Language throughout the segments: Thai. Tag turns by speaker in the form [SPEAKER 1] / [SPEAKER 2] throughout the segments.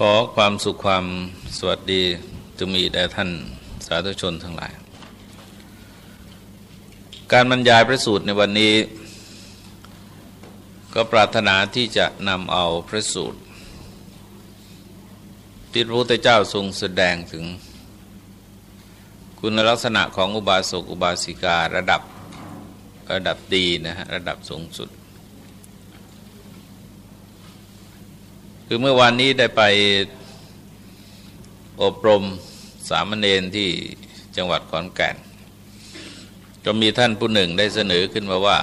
[SPEAKER 1] ขอความสุขความสวัสดีจะมีแด่ท่านสาธุชนทั้งหลาย การบรรยายพระสูตรในวันนี้ ก็ปรารถนาที่จะนำเอาพระสูตรที่พระพุทธเจ้าทรงแสดงถึง คุณลักษณะของอุบาสกอุบาสิการะดับระดับดีนะฮะระดับสูงสุด คือเมื่อวานนี้ได้ไปอบรมสามเณรที่จังหวัดขอนแก่น ก็มีท่านผู้หนึ่งได้เสนอขึ้นมาว่า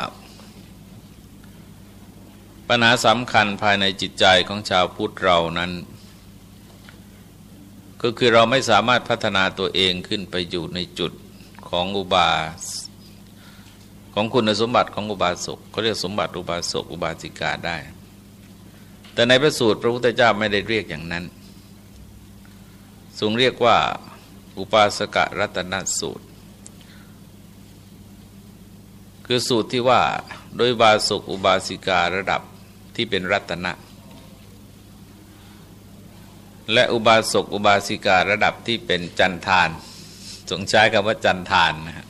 [SPEAKER 1] ปัญหาสำคัญภายในจิตใจของชาวพุทธเรานั้น ก็คือเราไม่สามารถพัฒนาตัวเองขึ้นไปอยู่ในจุดของอุบาของคุณสมบัติของอุบาสกเขาเรียกสมบัติอุบาสกอุบาสิกาได้ แต่ในพระสูตรพระพุทธเจ้าไม่ได้เรียกอย่างนั้นทรงเรียกว่าอุปาสกรัตนสูตร คือสูตรที่ว่าโดยบาสุกอุบาสิการะดับที่เป็นรัตนะ และอุบาสกอุบาสิการะดับที่เป็นจันทานสงใช้คำว่าจันทานนะฮะ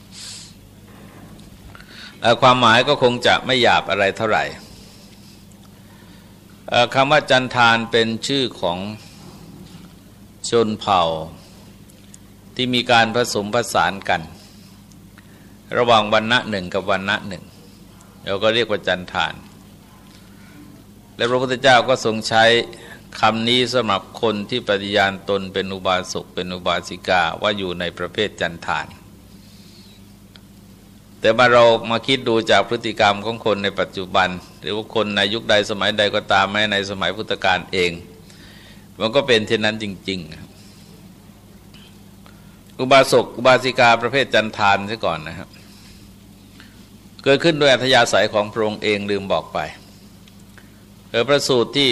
[SPEAKER 1] ความหมายก็คงจะไม่หยาบอะไรเท่าไหร่ คำว่าจันทานเป็นชื่อของชนเผ่า ที่มีการผสมผสานกัน ระหว่างวันณะหนึ่งกับวันณะหนึ่งเราก็เรียกว่าจันทาน และพระพุทธเจ้าก็ทรงใช้คำนี้สำหรับคนที่ปฏิญาณตนเป็นอุบาสกเป็นอุบาสิกาว่าอยู่ในประเภทจันทาน แต่มาเรามาคิดดูจากพฤติกรรมของคนในปัจจุบัน หรือว่าคนในยุคใดสมัยใดก็ตามแม้ในสมัยพุทธกาลเอง มันก็เป็นเช่นนั้นจริง ๆ อุบาสกอุบาสิกาประเภทจันทานซะก่อนนะครับ เกิดขึ้นโดยอัธยาศัยของพระองค์เองลืมบอกไปเออพระสูตรที่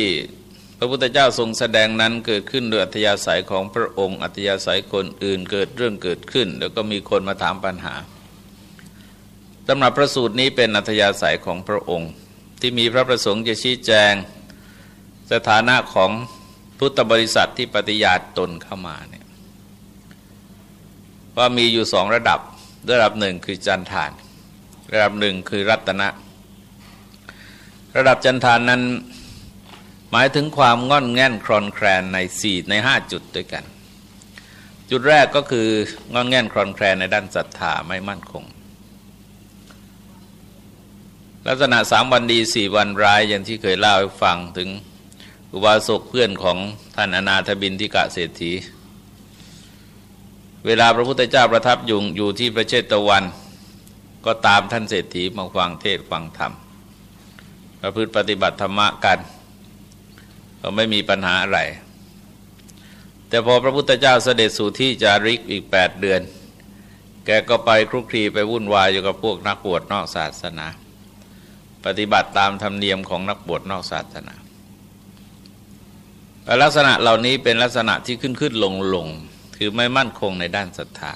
[SPEAKER 1] พระพุทธเจ้าทรงแสดงนั้นเกิดขึ้นโดยอัธยาศัยของพระองค์ อัธยาศัยคนอื่นเกิดเรื่องเกิดขึ้น แล้วก็มีคนมาถามปัญหา สำหรับพระสูตรนี้เป็นอัธยาศัยของพระองค์ ที่มีพระประสงค์จะชี้แจง สถานะของพุทธบริษัทที่ปฏิญาณตนเข้ามาเนี่ยว่ามีอยู่สองระดับ ระดับหนึ่งคือจันทาน ระดับหนึ่งคือรัตนะ ระดับจันทานนั้นหมายถึงความง่อนแง่นครอนแคลนในสี่ในห้าจุดด้วยกัน จุดแรกก็คืองอนแง่นครอนแคลนในด้านศรัทธาไม่มั่นคง ลักษณะสามวันดีสี่วันร้ายอย่างที่เคยเล่าให้ฟังถึงอุบาสกเพื่อนของท่านอนาถบินทิกะเศรษฐี เวลาพระพุทธเจ้าประทับอยู่อยู่ที่ประเชตะวัน ก็ตามท่านเศรษฐีมาฟังเทศฟังธรรมประพฤติปฏิบัติธรรมะกัน ก็ไม่มีปัญหาอะไร แต่พอพระพุทธเจ้าเสด็จสู่ที่จาริกอีกแปดเดือน แกก็ไปคลุกคลีไปวุ่นวายอยู่กับพวกนักบวชนอกศาสนา ปฏิบัติตามธรรมเนียมของนักบวชนอกศาสนาลักษณะเหล่านี้เป็นลักษณะที่ขึ้นขึ้นลงลงคือไม่มั่นคงในด้านศรัทธา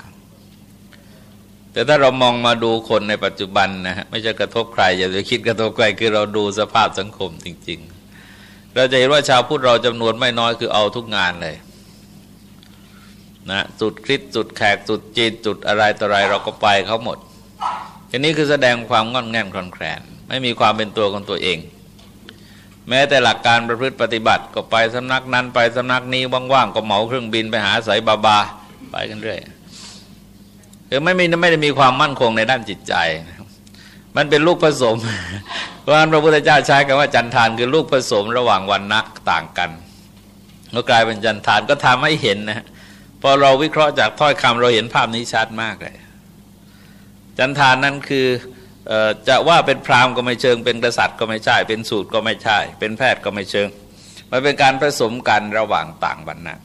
[SPEAKER 1] แต่ถ้าเรามองมาดูคนในปัจจุบันนะฮะไม่จะกระทบใคร อย่าไปคิดกระทบใครคือเราดูสภาพสังคมจริง ๆ เราจะเห็นว่าชาวพุทธเราจำนวนไม่น้อยคือเอาทุกงานเลยนะจุดคริสจุดแขกจุดจีนจุดอะไรต่ออะไรเราก็ไปเขาหมดอันนี้คือแสดงความงอนแง่นคลอนแคลน ไม่มีความเป็นตัวของตัวเอง แม้แต่หลักการประพฤติปฏิบัติก็ไปสำนักนั้นไปสำนักนี้ว่างๆก็เหมาเครื่องบินไปหาสายบาบาไปกันเรื่อยคือไม่มีไม่ได้มีความมั่นคงในด้านจิตใจ มันเป็นลูกผสมเพราะนั้นพระพุทธเจ้าใช้คำว่าจันทานคือลูกผสมระหว่างวันนักต่างกันก็กลายเป็นจันทานก็ทำให้เห็นนะพอเราวิเคราะห์จากถ้อยคำเราเห็นภาพนี้ชัดมากเลย จันทานนั้นคือ จะว่าเป็นพราหมณ์ก็ไม่เชิง เป็นกษัตริย์ก็ไม่ใช่ เป็นสูตรก็ไม่ใช่ เป็นแพทย์ก็ไม่เชิง มันเป็นการผสมกันระหว่างต่างบรรณะ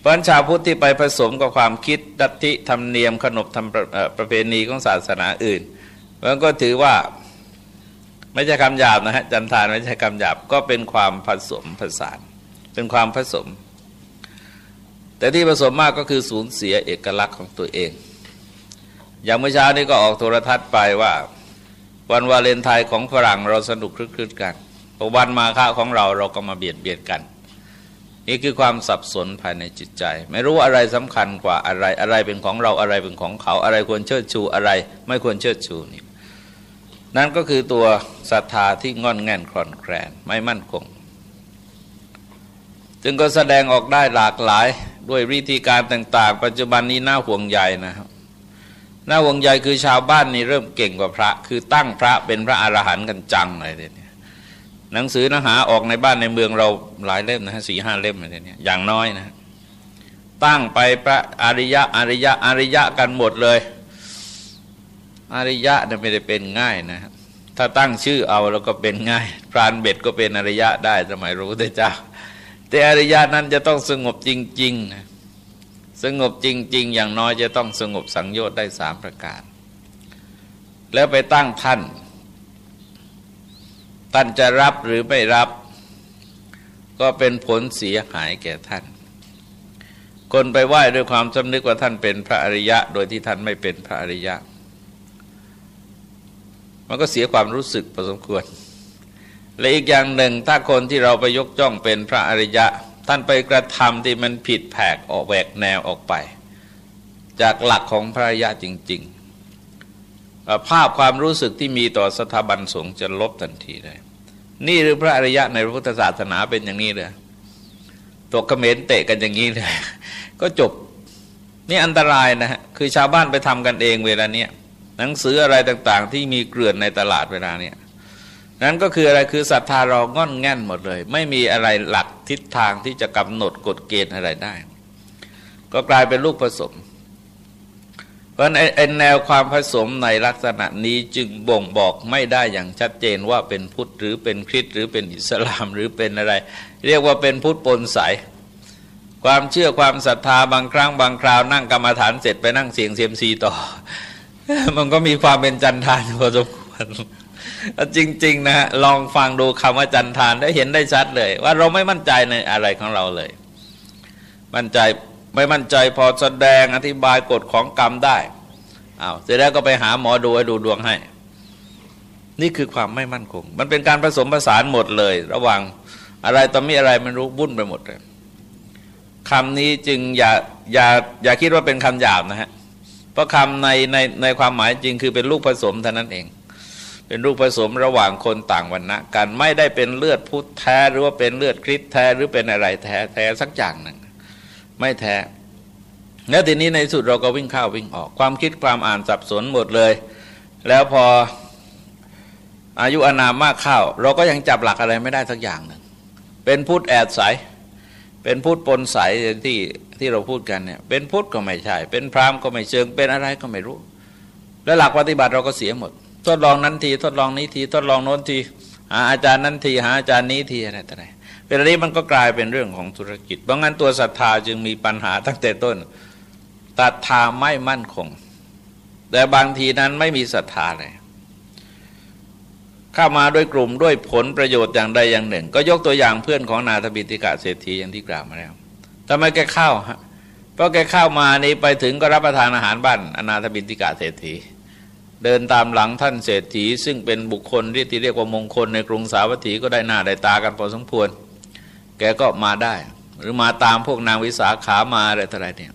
[SPEAKER 1] เพราะชาวพุทธที่ไปผสมกับความคิดดัติธรรมเนียมขนบธรรมประเพณีของศาสนาอื่นมันก็ถือว่าไม่ใช่คำหยาบนะฮะจันทานไม่ใช่คำหยาบก็เป็นความผสมผสาน เป็นความผสม แต่ที่ผสมมากก็คือสูญเสียเอกลักษณ์ของตัวเอง อย่างเมื่อเช้านี้ก็ออกโทรทัศน์ไปว่า วันวาเลนไทน์ของฝรั่งเราสนุกคลึกๆกันวันมาฆะของเราเราก็มาเบียดเบียดกันนี่คือความสับสนภายในจิตใจ ไม่รู้อะไรสำคัญกว่าอะไรอะไรเป็นของเราอะไรเป็นของเขาอะไรควรเชิดชูอะไร ไม่ควรเชิดชูนี่นั่นก็คือตัวศรัทธาที่งอนแง่นคลอนแคลนไม่มั่นคง จึงก็แสดงออกได้หลากหลายด้วยวิธีการต่าง ๆ ปัจจุบันนี้น่าห่วงใหญ่นะครับ น่าห่วงใยคือชาวบ้านนี่เริ่มเก่งกว่าพระ คือตั้งพระเป็นพระอรหันต์กันจังเลยเนี่ยหนังสือนะหาออกในบ้านในเมืองเราหลายเล่มนะฮะสี่ห้าเล่มอะไรเนี่ยอย่างน้อยนะ ตั้งไปพระอริยะอริยะอริยะกันหมดเลย อริยะเนี่ยไม่ได้เป็นง่ายนะถ้าตั้งชื่อเอาแล้วก็เป็นง่าย พรานเบ็ดก็เป็นอริยะได้สมัยรู้ได้เจ้า แต่อริยะนั้นจะต้องสงบจริงๆนะ สงบจริง ๆ อย่างน้อยจะต้องสงบสังโยชน์ได้สามประการ แล้วไปตั้งท่าน ท่านจะรับหรือไม่รับ ก็เป็นผลเสียหายแก่ท่าน คนไปไหว้ด้วยความสำนึกว่าท่านเป็นพระอริยะ โดยที่ท่านไม่เป็นพระอริยะ มันก็เสียความรู้สึกพอสมควร และอีกอย่างหนึ่งถ้าคนที่เราไปยกจ้องเป็นพระอริยะ ท่านไปกระทำที่มันผิดแผกออกแหวกแนวออกไป จากหลักของพระยะจริง ๆ ภาพความรู้สึกที่มีต่อสถาบันสงฆ์จะลบทันทีเลย นี่หรือพระอริยะในพระพุทธศาสนาเป็นอย่างนี้เลยตกเขมรเตะกันอย่างนี้เลย ก็จบนี่อันตรายนะฮะคือชาวบ้านไปทำกันเองเวลาเนี้ยหนังสืออะไรต่างๆ ที่มีเกลื่อนในตลาดเวลาเนี้ย นั้นก็คืออะไรคือศรัทธาเราง่อนแง่นหมดเลย ไม่มีอะไรหลักทิศทางที่จะกำหนดกฎเกณฑ์อะไรได้ ก็กลายเป็นลูกผสม เพราะในแนวความผสมในลักษณะนี้จึงบ่งบอกไม่ได้อย่างชัดเจนว่าเป็นพุทธหรือเป็นคริสต์หรือเป็นอิสลามหรือเป็นอะไร เรียกว่าเป็นพุทธปนสายความเชื่อความศรัทธาบางครั้งบางคราวนั่งกรรมฐานเสร็จไปนั่งเสียงเซียมซีต่อ มันก็มีความเป็นจันทานพอสมควร จริง ๆ นะฮะลองฟังดูคำว่าจันทานได้เห็นได้ชัดเลย ว่าเราไม่มั่นใจในอะไรของเราเลย มั่นใจไม่มั่นใจพอแสดงอธิบายกฎของกรรมได้อา้าวเสร็จแล้วก็ไปหาหมอดูให้ดูดวงให้ นี่คือความไม่มั่นคง มันเป็นการผสมผสานหมดเลย ระหว่างอะไรตอนมีอะไรมันรู้บุ่นไปหมดเลยคำนี้จึงอย่าอย่าอย่าคิดว่าเป็นคำหยาบนะฮะเพราะคำในในในความหมายจริงคือเป็นลูกผสมเท่านั้นเอง เป็นรูปผสมระหว่างคนต่างวันนะกันไม่ได้เป็นเลือดพุทธแท้หรือว่าเป็นเลือดคริสแท้หรือเป็นอะไรแท้แท้สักอย่างหนึ่งไม่แท้แล้วทีนี้ในสุดเราก็วิ่งเข้าวิ่งออก ความคิดความอ่านสับสนหมดเลย แล้วพออายุอนามมากเข้า เราก็ยังจับหลักอะไรไม่ได้สักอย่างหนึ่งเป็นพุทธแอดใสเป็นพุทธปนใสที่ที่เราพูดกันเนี่ยเป็นพุทธก็ไม่ใช่ เป็นพราหมณ์ก็ไม่เชิงเป็นอะไรก็ไม่รู้ แล้วหลักปฏิบัติเราก็เสียหมด ทดลองนั้นทีทดลองนี้ทีทดลองโน้นทีหาอาจารย์นั้นทีหาอาจารย์นี้ทีอะไรต่ออะไรเป็นอะไรมันก็กลายเป็นเรื่องของธุรกิจเพราะงั้นตัวศรัทธาจึงมีปัญหาตั้งแต่ต้นศรัทธาไม่มั่นคง แต่บางทีนั้นไม่มีศรัทธาเลยเข้ามาด้วยกลุ่มด้วยผลประโยชน์อย่างใดอย่างหนึ่ง ก็ยกตัวอย่างเพื่อนของนาถบิติกาเศรษฐีอย่างที่กล่าวมาแล้วทำไมแกเข้าฮะเพราะแกเข้ามานี้ไปถึงก็รับประทานอาหารบ้านอนาถบินติกาเศรษฐี เดินตามหลังท่านเศรษฐี ซึ่งเป็นบุคคลที่เรียกว่ามงคลในกรุงสาวัตถีก็ได้หน้าได้ตากันพอสมควร แกก็มาได้ หรือมาตามพวกนางวิสาขามาอะไรต่ออะไรเนี่ย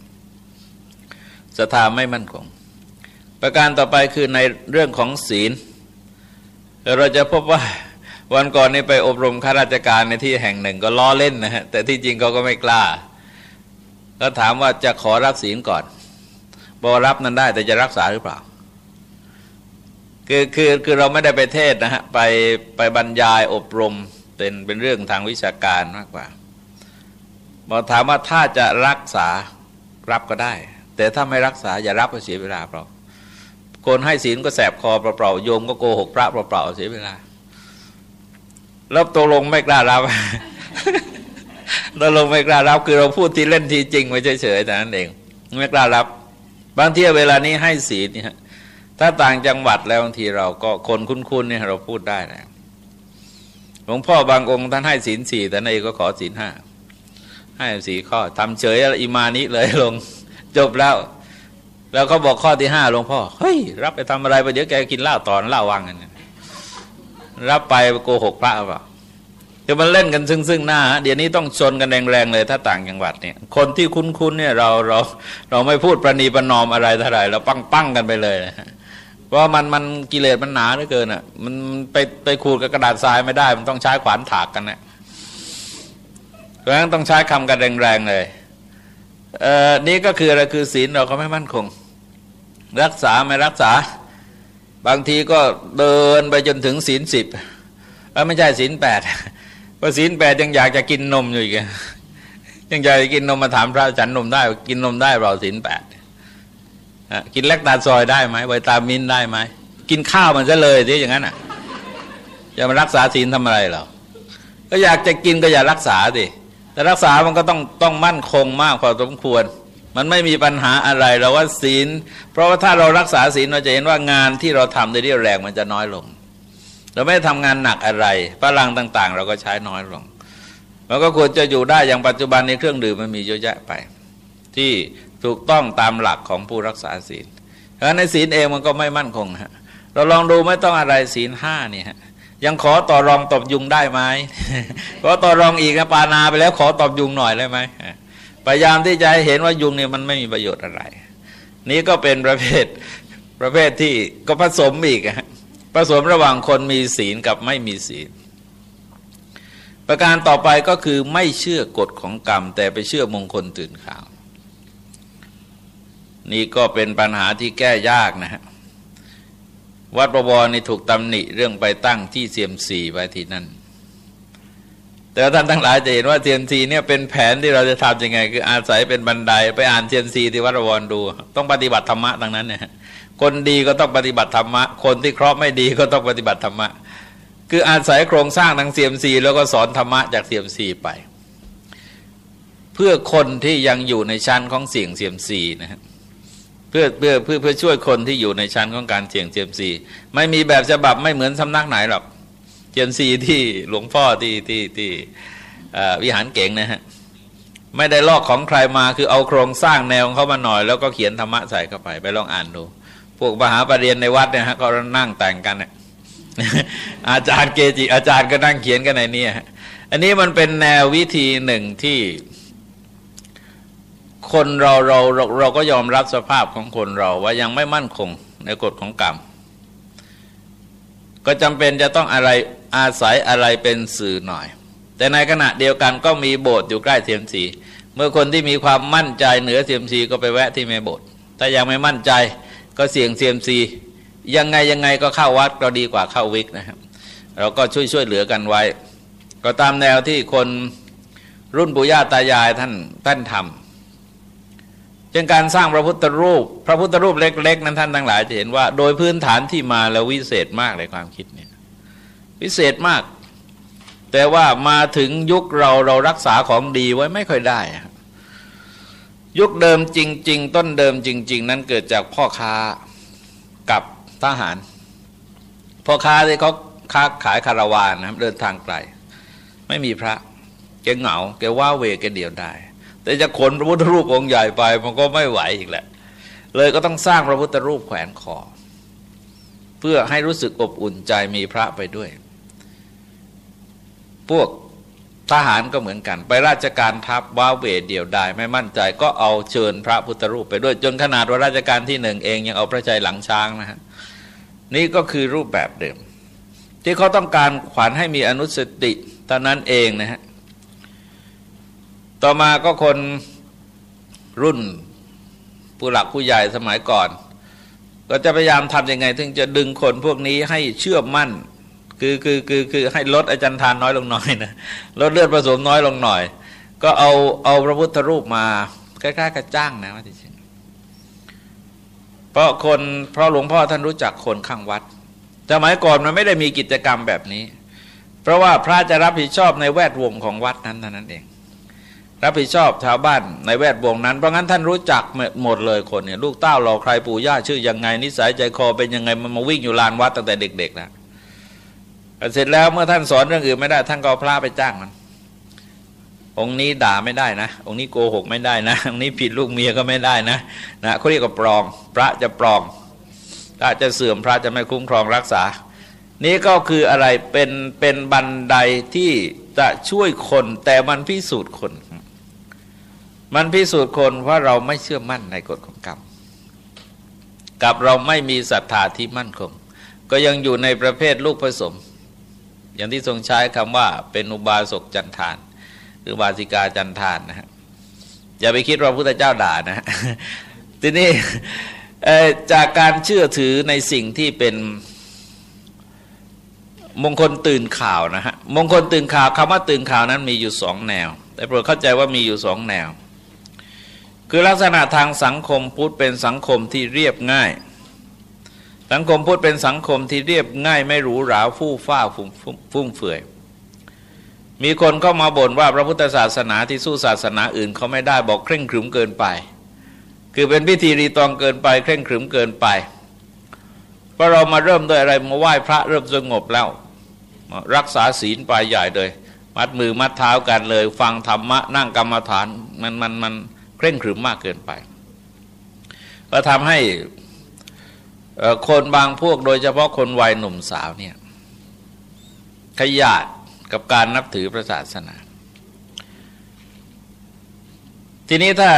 [SPEAKER 1] ศรัทธาไม่มั่นคง ประการต่อไปคือในเรื่องของศีล เราจะพบว่าวันก่อนนี้ไปอบรมข้าราชการในที่แห่งหนึ่งก็ล้อเล่นนะฮะแต่ที่จริงเขาก็ไม่กล้า ก็ถามว่าจะขอรับศีลก่อนบอรับนั้นได้แต่จะรักษาหรือเปล่า คือคือคือเราไม่ได้ไปเทศนะฮะไปไปบรรยายอบรมเป็นเป็นเรื่องทางวิชาการมากกว่าบอกถามว่าถ้าจะรักษารับก็ได้ แต่ถ้าไม่รักษาอย่ารับก็เสียเวลาเปล่าคนให้ศีลก็แสบคอเปล่าโยมก็โกหกพระเปล่าเสียเวลาแล้วตกลงไม่กล้ารับตกลงไม่กล้ารับคือเราพูดที่เล่นทีจริงไม่เฉยๆแต่นั้นเอง ไม่กล้ารับ บางทีเวลานี้ให้ศีลเนี่ย ถ้าต่างจังหวัดแล้วบางทีเราก็คนคุ้นๆเนี่ยเราพูดได้นะหลวงพ่อบางองค์ท่านให้ศีลสี่แต่ในก็ขอศีลห้าให้สี่ข้อทำเฉยอิมานิเลยลงจบแล้ว แล้วเขาบอกข้อที่ห้าหลวงพ่อเฮ้ยรับไปทำอะไรไปเดี๋ยวแกกินเหล้าตอนเหล้าวังกันรับไปโกหกพระเปล่าคือมันเล่นกันซึ่งซึ่งหน้า เดี๋ยวนี้ต้องชนกันแรงๆเลยถ้าต่างจังหวัดเนี่ย คนที่คุ้นๆเนี่ยเราเราเราไม่พูดประนีประนอมอะไรเท่าไหร่เราปั้งปั้งกันไปเลยนะ ราะมันมันกิเลสมันหนาเหลือเกินอะ มันไปไปขูดกับกระดาษทรายไม่ได้ มันต้องใช้ขวานถากกันนะเพราะฉะนั้นต้องใช้คำกันแรงๆเลยเอ่อนี่ก็คืออะไรคือศีลเราก็ไม่มั่นคง รักษาไม่รักษา บางทีก็เดินไปจนถึงศีลสิบไม่ใช่ศีลแปดพอศีลแปดยังอยากจะกินนมอยู่อีกยังอยากจะกินนมมาถามพระฉันนมได้ กินนมได้เราศีลแปด กินแลกตาซอยได้ไหมไวตามินได้ไหมกินข้าวมันจะเลยที่อย่างนั้นอะจะมารักษาศีลทำอะไรเราก็อยากจะกินก็อย่ารักษาสิแต่รักษามันก็ต้องต้องมั่นคงมากพอสมควร มันไม่มีปัญหาอะไรเราว่าศีล เพราะว่าถ้าเรารักษาศีลเราจะเห็นว่างานที่เราทำโดยเรี่ยวแรงมันจะน้อยลง เราไม่ทำงานหนักอะไรพลังต่าง ๆ เราก็ใช้น้อยลงเราก็ควรจะอยู่ได้อย่างปัจจุบันในเครื่องดื่มมันมีเยอะแยะไป ที่ ถูกต้องตามหลักของผู้รักษาศีลเพราะในศีลเองมันก็ไม่มั่นคงฮะเราลองดูไม่ต้องอะไรศีลห้าเนี่ฮะยังขอต่อรองตบยุงได้ไหมขอต่อรองอีกนะปานาไปแล้วขอตบยุงหน่อยได้ไหมพยายามที่จะเห็นว่ายุงเนี่ยมันไม่มีประโยชน์อะไร นี้ก็เป็นประเภทประเภทที่ก็ผสมอีกผสมระหว่างคนมีศีลกับไม่มีศีล ประการต่อไปก็คือไม่เชื่อกฎของกรรม แต่ไปเชื่อมงคลตื่นข่าว นี่ก็เป็นปัญหาที่แก้ยากนะฮะวัดประวรนี่ถูกตำหนิเรื่องไปตั้งที่เซียมซีไว้ที่นั่น แต่ท่านทั้งหลายจะเห็นว่าเซียมซีเนี่ยเป็นแผนที่เราจะทำยังไง คืออาศัยเป็นบันไดไปอ่านเซียมซีที่วัดประวรดู ต้องปฏิบัติธรรมะดังนั้นเนี่ยคนดีก็ต้องปฏิบัติธรรมะ คนที่เคราะห์ไม่ดีก็ต้องปฏิบัติธรรมะ คืออาศัยโครงสร้างทางเซียมซีแล้วก็สอนธรรมะจากเซียมซีไป เพื่อคนที่ยังอยู่ในชั้นของเสียงเซียมซีนะครับ เพื่อเพื่อเพื่อเพื่อช่วยคนที่อยู่ในชั้นของการเสี่ยงเจมซีไม่มีแบบฉบับไม่เหมือนสำนักไหนหรอกเจมซีที่หลวงพ่อที่ที่ที่วิหารเก่งนะฮะไม่ได้ลอกของใครมาคือเอาโครงสร้างแนวเขามาหน่อย แล้วก็เขียนธรรมะใส่เข้าไปไปลองอ่านดู พวกมหาปรริญญาในวัดเนี่ยฮะก็นั่งแต่งกันเนี่ยอาจารย์เกจิอาจารย์ก็นั่งเขียนกันในนี้อันนี้มันเป็นแนววิธีหนึ่งที่ คนเราเราเราเราก็ยอมรับสภาพของคนเราว่ายังไม่มั่นคงในกฎของกรรม ก็จำเป็นจะต้องอะไรอาศัยอะไรเป็นสื่อหน่อย แต่ในขณะเดียวกันก็มีโบสถ์อยู่ใกล้เทียมสีเมื่อคนที่มีความมั่นใจเหนือเทียมสีก็ไปแวะที่แม่โบสถ์ถ้ายังไม่มั่นใจก็เสี่ยงเทียมสียังไงยังไงก็เข้าวัดก็ดีกว่าเข้าวิกนะครับ เราก็ช่วยช่วยเหลือกันไว้ ก็ตามแนวที่คนรุ่นปู่ย่าตายายท่านท่านทำ จึงการสร้างพระพุทธรูป พระพุทธรูปเล็ก ๆ นั้นท่านทั้งหลายจะเห็นว่า โดยพื้นฐานที่มาแล้ววิเศษมากในความคิดเนี่ยวิเศษมาก แต่ว่ามาถึงยุคเราเรารักษาของดีไว้ไม่ค่อยได้ ยุคเดิมจริง ๆ ต้นเดิมจริง ๆ นั้นเกิดจากพ่อค้ากับทหาร พ่อค้าที่เขาค้าขายคาราวานนะครับเดินทางไกล ไม่มีพระแกเหงาแกว่าเวแกเดียวได้ แต่จะขนพระพุทธรูปองค์ใหญ่ไป มันก็ไม่ไหวอีกแหละ เลยก็ต้องสร้างพระพุทธรูปแขวนคอ เพื่อให้รู้สึกอบอุ่นใจมีพระไปด้วย พวกทหารก็เหมือนกัน ไปราชการทัพว้าเวเดียวได้ไม่มั่นใจก็เอาเชิญพระพุทธรูปไปด้วย จนขนาดว่าราชการที่หนึ่งเองยังเอาพระใจหลังช้างนะฮะนี่ก็คือรูปแบบเดิม ที่เขาต้องการขวัญให้มีอนุสติตอนนั้นเองนะฮะ ต่อมาก็คนรุ่นผู้หลักผู้ใหญ่สมัยก่อน ก็จะพยายามทำยังไง ถึงจะดึงคนพวกนี้ให้เชื่อมั่น คือคือคือคือให้ลดอาจารย์ทานน้อยลงหน่อยนะลดเลือดผสมน้อยลงหน่อย ก็เอาเอาพระพุทธรูปมาใกล้ายๆกระจ้างนะว่าจริงเพราะคนเพราะหลวงพ่อท่านรู้จักคนข้างวัดสมัยก่อนมันไม่ได้มีกิจกรรมแบบนี้ เพราะว่าพระจะรับผิดชอบในแวดวงของวัดนั้นเท่านั้นเอง รับผิดชอบชาวบ้านในแวดวงนั้น เพราะงั้นท่านรู้จักหมดเลยคนเนี่ยลูกเต้าเราใครปู่ย่าชื่อยังไง นิสัยใจคอเป็นยังไงมันมาวิ่งอยู่ลานวัดตั้งแต่เด็ก ๆ นะเสร็จแล้วเมื่อท่านสอนเรื่องอื่นไม่ได้ ท่านก็พระไปจ้างมัน องค์นี้ด่าไม่ได้นะ องค์นี้โกหกไม่ได้นะองค์นี้ผิดลูกเมียก็ไม่ได้นะนะเขาเรียกว่าปลอง พระจะปลองพระจะเสื่อมพระจะไม่คุ้มครองรักษา นี้ก็คืออะไรเป็นเป็นบันไดที่จะช่วยคนแต่มันพิสูจน์คน มันพิสูจน์คนเพราเราไม่เชื่อมั่นในกฎของกรรม กับเราไม่มีศรัทธาที่มั่นคง ก็ยังอยู่ในประเภทลูกผสม อย่างที่ทรงใช้คำว่าเป็นอุบาสกจันทาน หรือบาสิกาจันทานนะฮะอย่าไปคิดว่าพระพุทธเจ้าด่านะทีนี้จากการเชื่อถือในสิ่งที่เป็นมงคลตื่นข่าวนะฮะมงคลตื่นข่าวคำว่าตื่นข่าวนั้นมีอยู่สองแนว แต่โปรดเข้าใจว่ามีอยู่สองแนว คือลักษณะทางสังคมพุทธเป็นสังคมที่เรียบง่าย สังคมพุทธเป็นสังคมที่เรียบง่ายไม่หรูหราฟู่ฟ้าฟุ่มเฟือยมีคนก็มาบ่นว่าพระพุทธศาสนาที่สู้ศาสนาอื่นเขาไม่ได้บอกเคร่งขรึมเกินไป คือเป็นพิธีรีตองเกินไป เคร่งขรึมเกินไปพอเรามาเริ่มด้วยอะไรมาไหว้พระเริ่มสงบแล้ว รักษาศีลไปใหญ่เลย มัดมือมัดเท้ากันเลย ฟังธรรมะนั่งกรรมฐานมันมันมันเค ร่งขรึมมากเกินไป ก็ทำให้คนบางพวกโดยเฉพาะคนวัยหนุ่มสาวเนี่ยขยาดกับการนับถือพระศาสนา ทีนี้ถ้า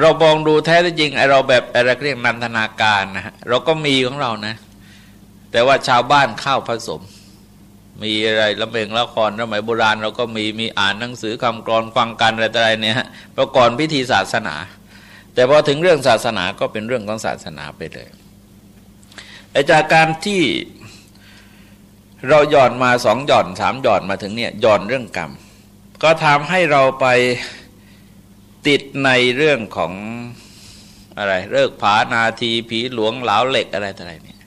[SPEAKER 1] เรามองดูแท้จริงไอเราแบบอะไรเรียกนันทนาการนะฮะเราก็มีของเรานะ แต่ว่าชาวบ้านเข้าผสม มีอะไรละเพลงละครสมัยโบราณเราก็มีมีอ่านหนังสือคำกรอนฟังกันอะไรอะไรเนี่ยประกอบพิธีศาสนา แต่พอถึงเรื่องศาสนาก็เป็นเรื่องของศาสนาไปเลยแต่จากการที่เราหย่อนมาสองหย่อนสามหย่อนมาถึงเนี่ยหย่อนเรื่องกรรม ก็ทำให้เราไปติดในเรื่องของอะไรเลิกผานาทีผีหลวงเหลาเหล็กอะไรอะไรเนี่ย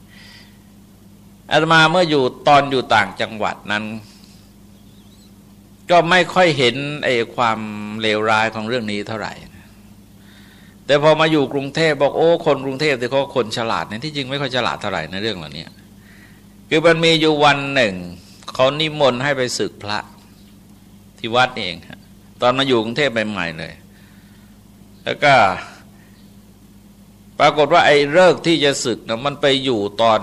[SPEAKER 1] อาตมาเมื่ออยู่ตอนอยู่ต่างจังหวัดนั้น ก็ไม่ค่อยเห็นไอ้ความเลวร้ายของเรื่องนี้เท่าไหร่ แต่พอมาอยู่กรุงเทพบอกโอ้คนกรุงเทพแต่เขาคนฉลาดเนี่ยที่จริงไม่ค่อยฉลาดเท่าไหร่ในเรื่องเหล่านี้คือมันมีอยู่วันหนึ่งเขานิมนต์ให้ไปศึกพระที่วัดเองตอนมาอยู่กรุงเทพใหม่ๆเลย แล้วก็ปรากฏว่าไอ้เลิกที่จะศึกนะมันไปอยู่ตอน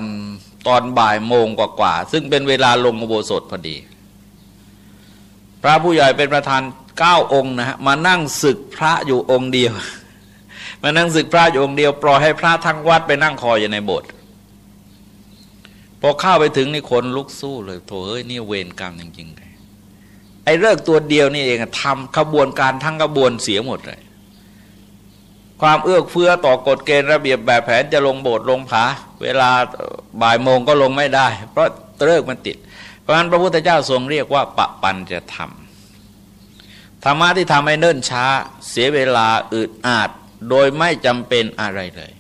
[SPEAKER 1] ตอนบ่ายโมงกว่าๆซึ่งเป็นเวลาลงอุโบสถพอดี พระผู้ใหญ่เป็นประธานเก้าองค์นะฮะมานั่งศึกพระอยู่องค์เดียว มานั่งศึกพระอยู่องค์เดียว ปล่อยให้พระทั้งวัดไปนั่งคอยอยู่ในโบสถ์พอเข้าไปถึงนี่คนลุกสู้เลยโถเอ้ยนี่เวรกรรมจริงๆไอ้เลิกตัวเดียวนี่เองทำขบวนการทั้งขบวนเสียหมดเลย ความเอื้อเฟื้อต่อกฎเกณฑ์ระเบียบแบบแผนจะลงโบสถ์ลงผา เวลาบ่ายโมงก็ลงไม่ได้ เพราะเลิกมันติด เพราะฉะนั้นพระพุทธเจ้าทรงเรียกว่าปะปันจะทำธรรมะที่ทำให้เนิ่นช้า เสียเวลาอึดอาดโดยไม่จำเป็นอะไรเลย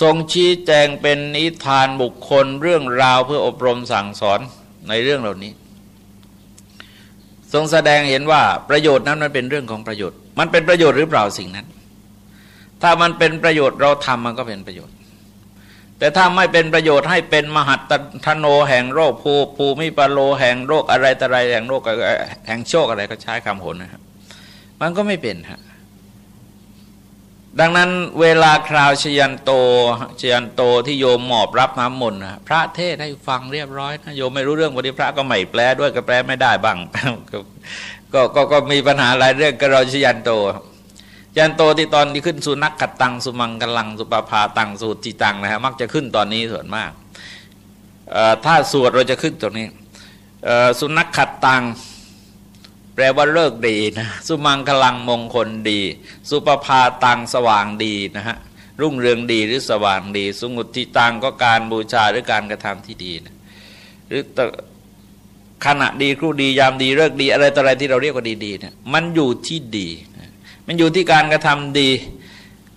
[SPEAKER 1] ทรงชี้แจงเป็นนิทานบุคคลเรื่องราวเพื่ออบรมสั่งสอนในเรื่องเหล่านี้ ทรงแสดงเห็นว่าประโยชน์นั้นมันเป็นเรื่องของประโยชน์ มันเป็นประโยชน์หรือเปล่าสิ่งนั้น ถ้ามันเป็นประโยชน์เราทำมันก็เป็นประโยชน์ แต่ถ้าไม่เป็นประโยชน์ให้เป็นมหัตทโนแห่งโรคภูภูมิปโลแห่งโรคอะไรต่อะไรแห่งโรคแห่งโชคอะไรก็ใช้คำผลนนะครับมันก็ไม่เป็นฮะดังนั้นเวลาคราวชยันโตชยันโตที่โยมหมอบรับน้ำมนต์พระเทศให้ฟังเรียบร้อยนะโยมไม่รู้เรื่องวันนี้พระก็ไม่แปลด้วยก็แปลไม่ได้บ้างก็ก็ก็มีปัญหาหลายเรื่องก็เราชยันโต ยันโตที่ตอนที่ขึ้นสุนักขัดตังสุมังกลังสุปภาตังสูตรจิตังนะฮะมักจะขึ้นตอนนี้ส่วนมากถ้าสวดเราจะขึ้นตรงนี้สุนักขัดตังแปลว่าเลิกดีนะสุมังกลังมงคลดี สุปภาตังสว่างดีนะฮะรุ่งเรืองดีหรือสว่างดี สุงุติตังก็การบูชาหรือการกระทำที่ดีนะหรือขณะดีครูดียามดีเลิกดีอะไรต่ออะไรที่เราเรียกว่าดีๆเนะมันอยู่ที่ดี มันอยู่ที่การกระทำดี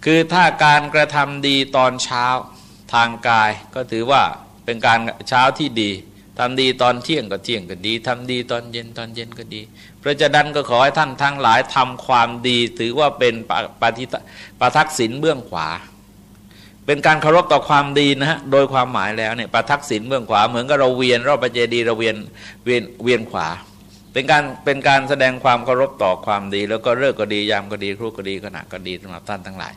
[SPEAKER 1] คือถ้าการกระทำดีตอนเช้าทางกายก็ถือว่าเป็นการเช้าที่ดีทำดีตอนเที่ยงก็เที่ยงก็ดีทำดีตอนเย็นตอนเย็นก็ดีพระเจ้าดันก็ขอให้ท่านทั้งหลายทำความดีถือว่าเป็นปฏิปทักษิณเบื้องขวา เป็นการเคารพต่อความดีนะฮะโดยความหมายแล้วเนี่ยปทักษิณเบื้องขวาเหมือนกับเราเวียนรอบประเจดีเราเวียนเวียนเวียนขวา เป็นการเป็นการแสดงความเคารพต่อความดี แล้วก็เลิกก็ดียามก็ดีครูก็ดีขณะก็ดีสำหรับท่านทั้งหลาย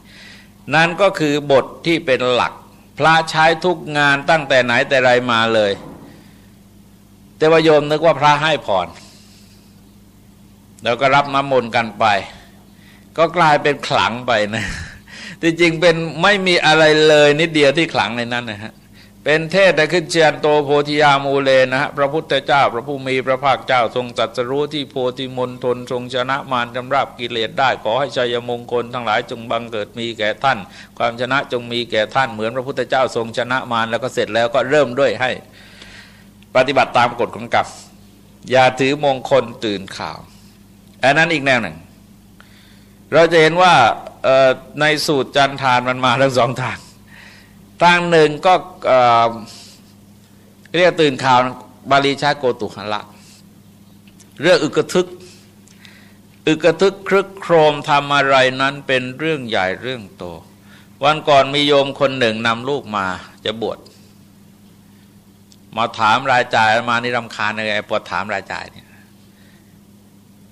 [SPEAKER 1] นั่นก็คือบทที่เป็นหลัก พระใช้ทุกงานตั้งแต่ไหนแต่ไรมาเลย แต่ว่าโยมนึกว่าพระให้พรแล้วก็รับน้ำมนต์กันไป ก็กลายเป็นขลังไปนะที่จริงเป็นไม่มีอะไรเลยนิดเดียวที่ขลังในนั้นนะฮะ เป็นเทศแต่ขึ้นเชียนโตโพธิยามูเลนะฮะพระพุทธเจ้า พระผู้มีพระภาคเจ้าทรงจัดสรู้ที่โพธิมณฑลทรงชนะมารจำราบกิเลสได้ ขอให้ชัยมงคลทั้งหลายจงบังเกิดมีแก่ท่าน ความชนะจงมีแก่ท่านเหมือนพระพุทธเจ้าทรงชนะมารแล้วก็เสร็จแล้วก็เริ่มด้วยให้ ปฏิบัติตามกฎของกรรมอย่าถือมงคลตื่นข่าวอันนั้นอีกแนวหนึ่ง เราจะเห็นว่าในสูตรจันทานมันมาทั้งสองทาง ทางหนึ่งก็เรียกตื่นข่าวบาลีชาโกตุหละ เรื่องอึกทึก อึกทึกครึกโครมทำอะไรนั้นเป็นเรื่องใหญ่เรื่องโต วันก่อนมีโยมคนหนึ่งนำลูกมาจะบวชมาถามรายจ่ายมานี่รำคาญอะไรปวดถามรายจ่ายเนี่ย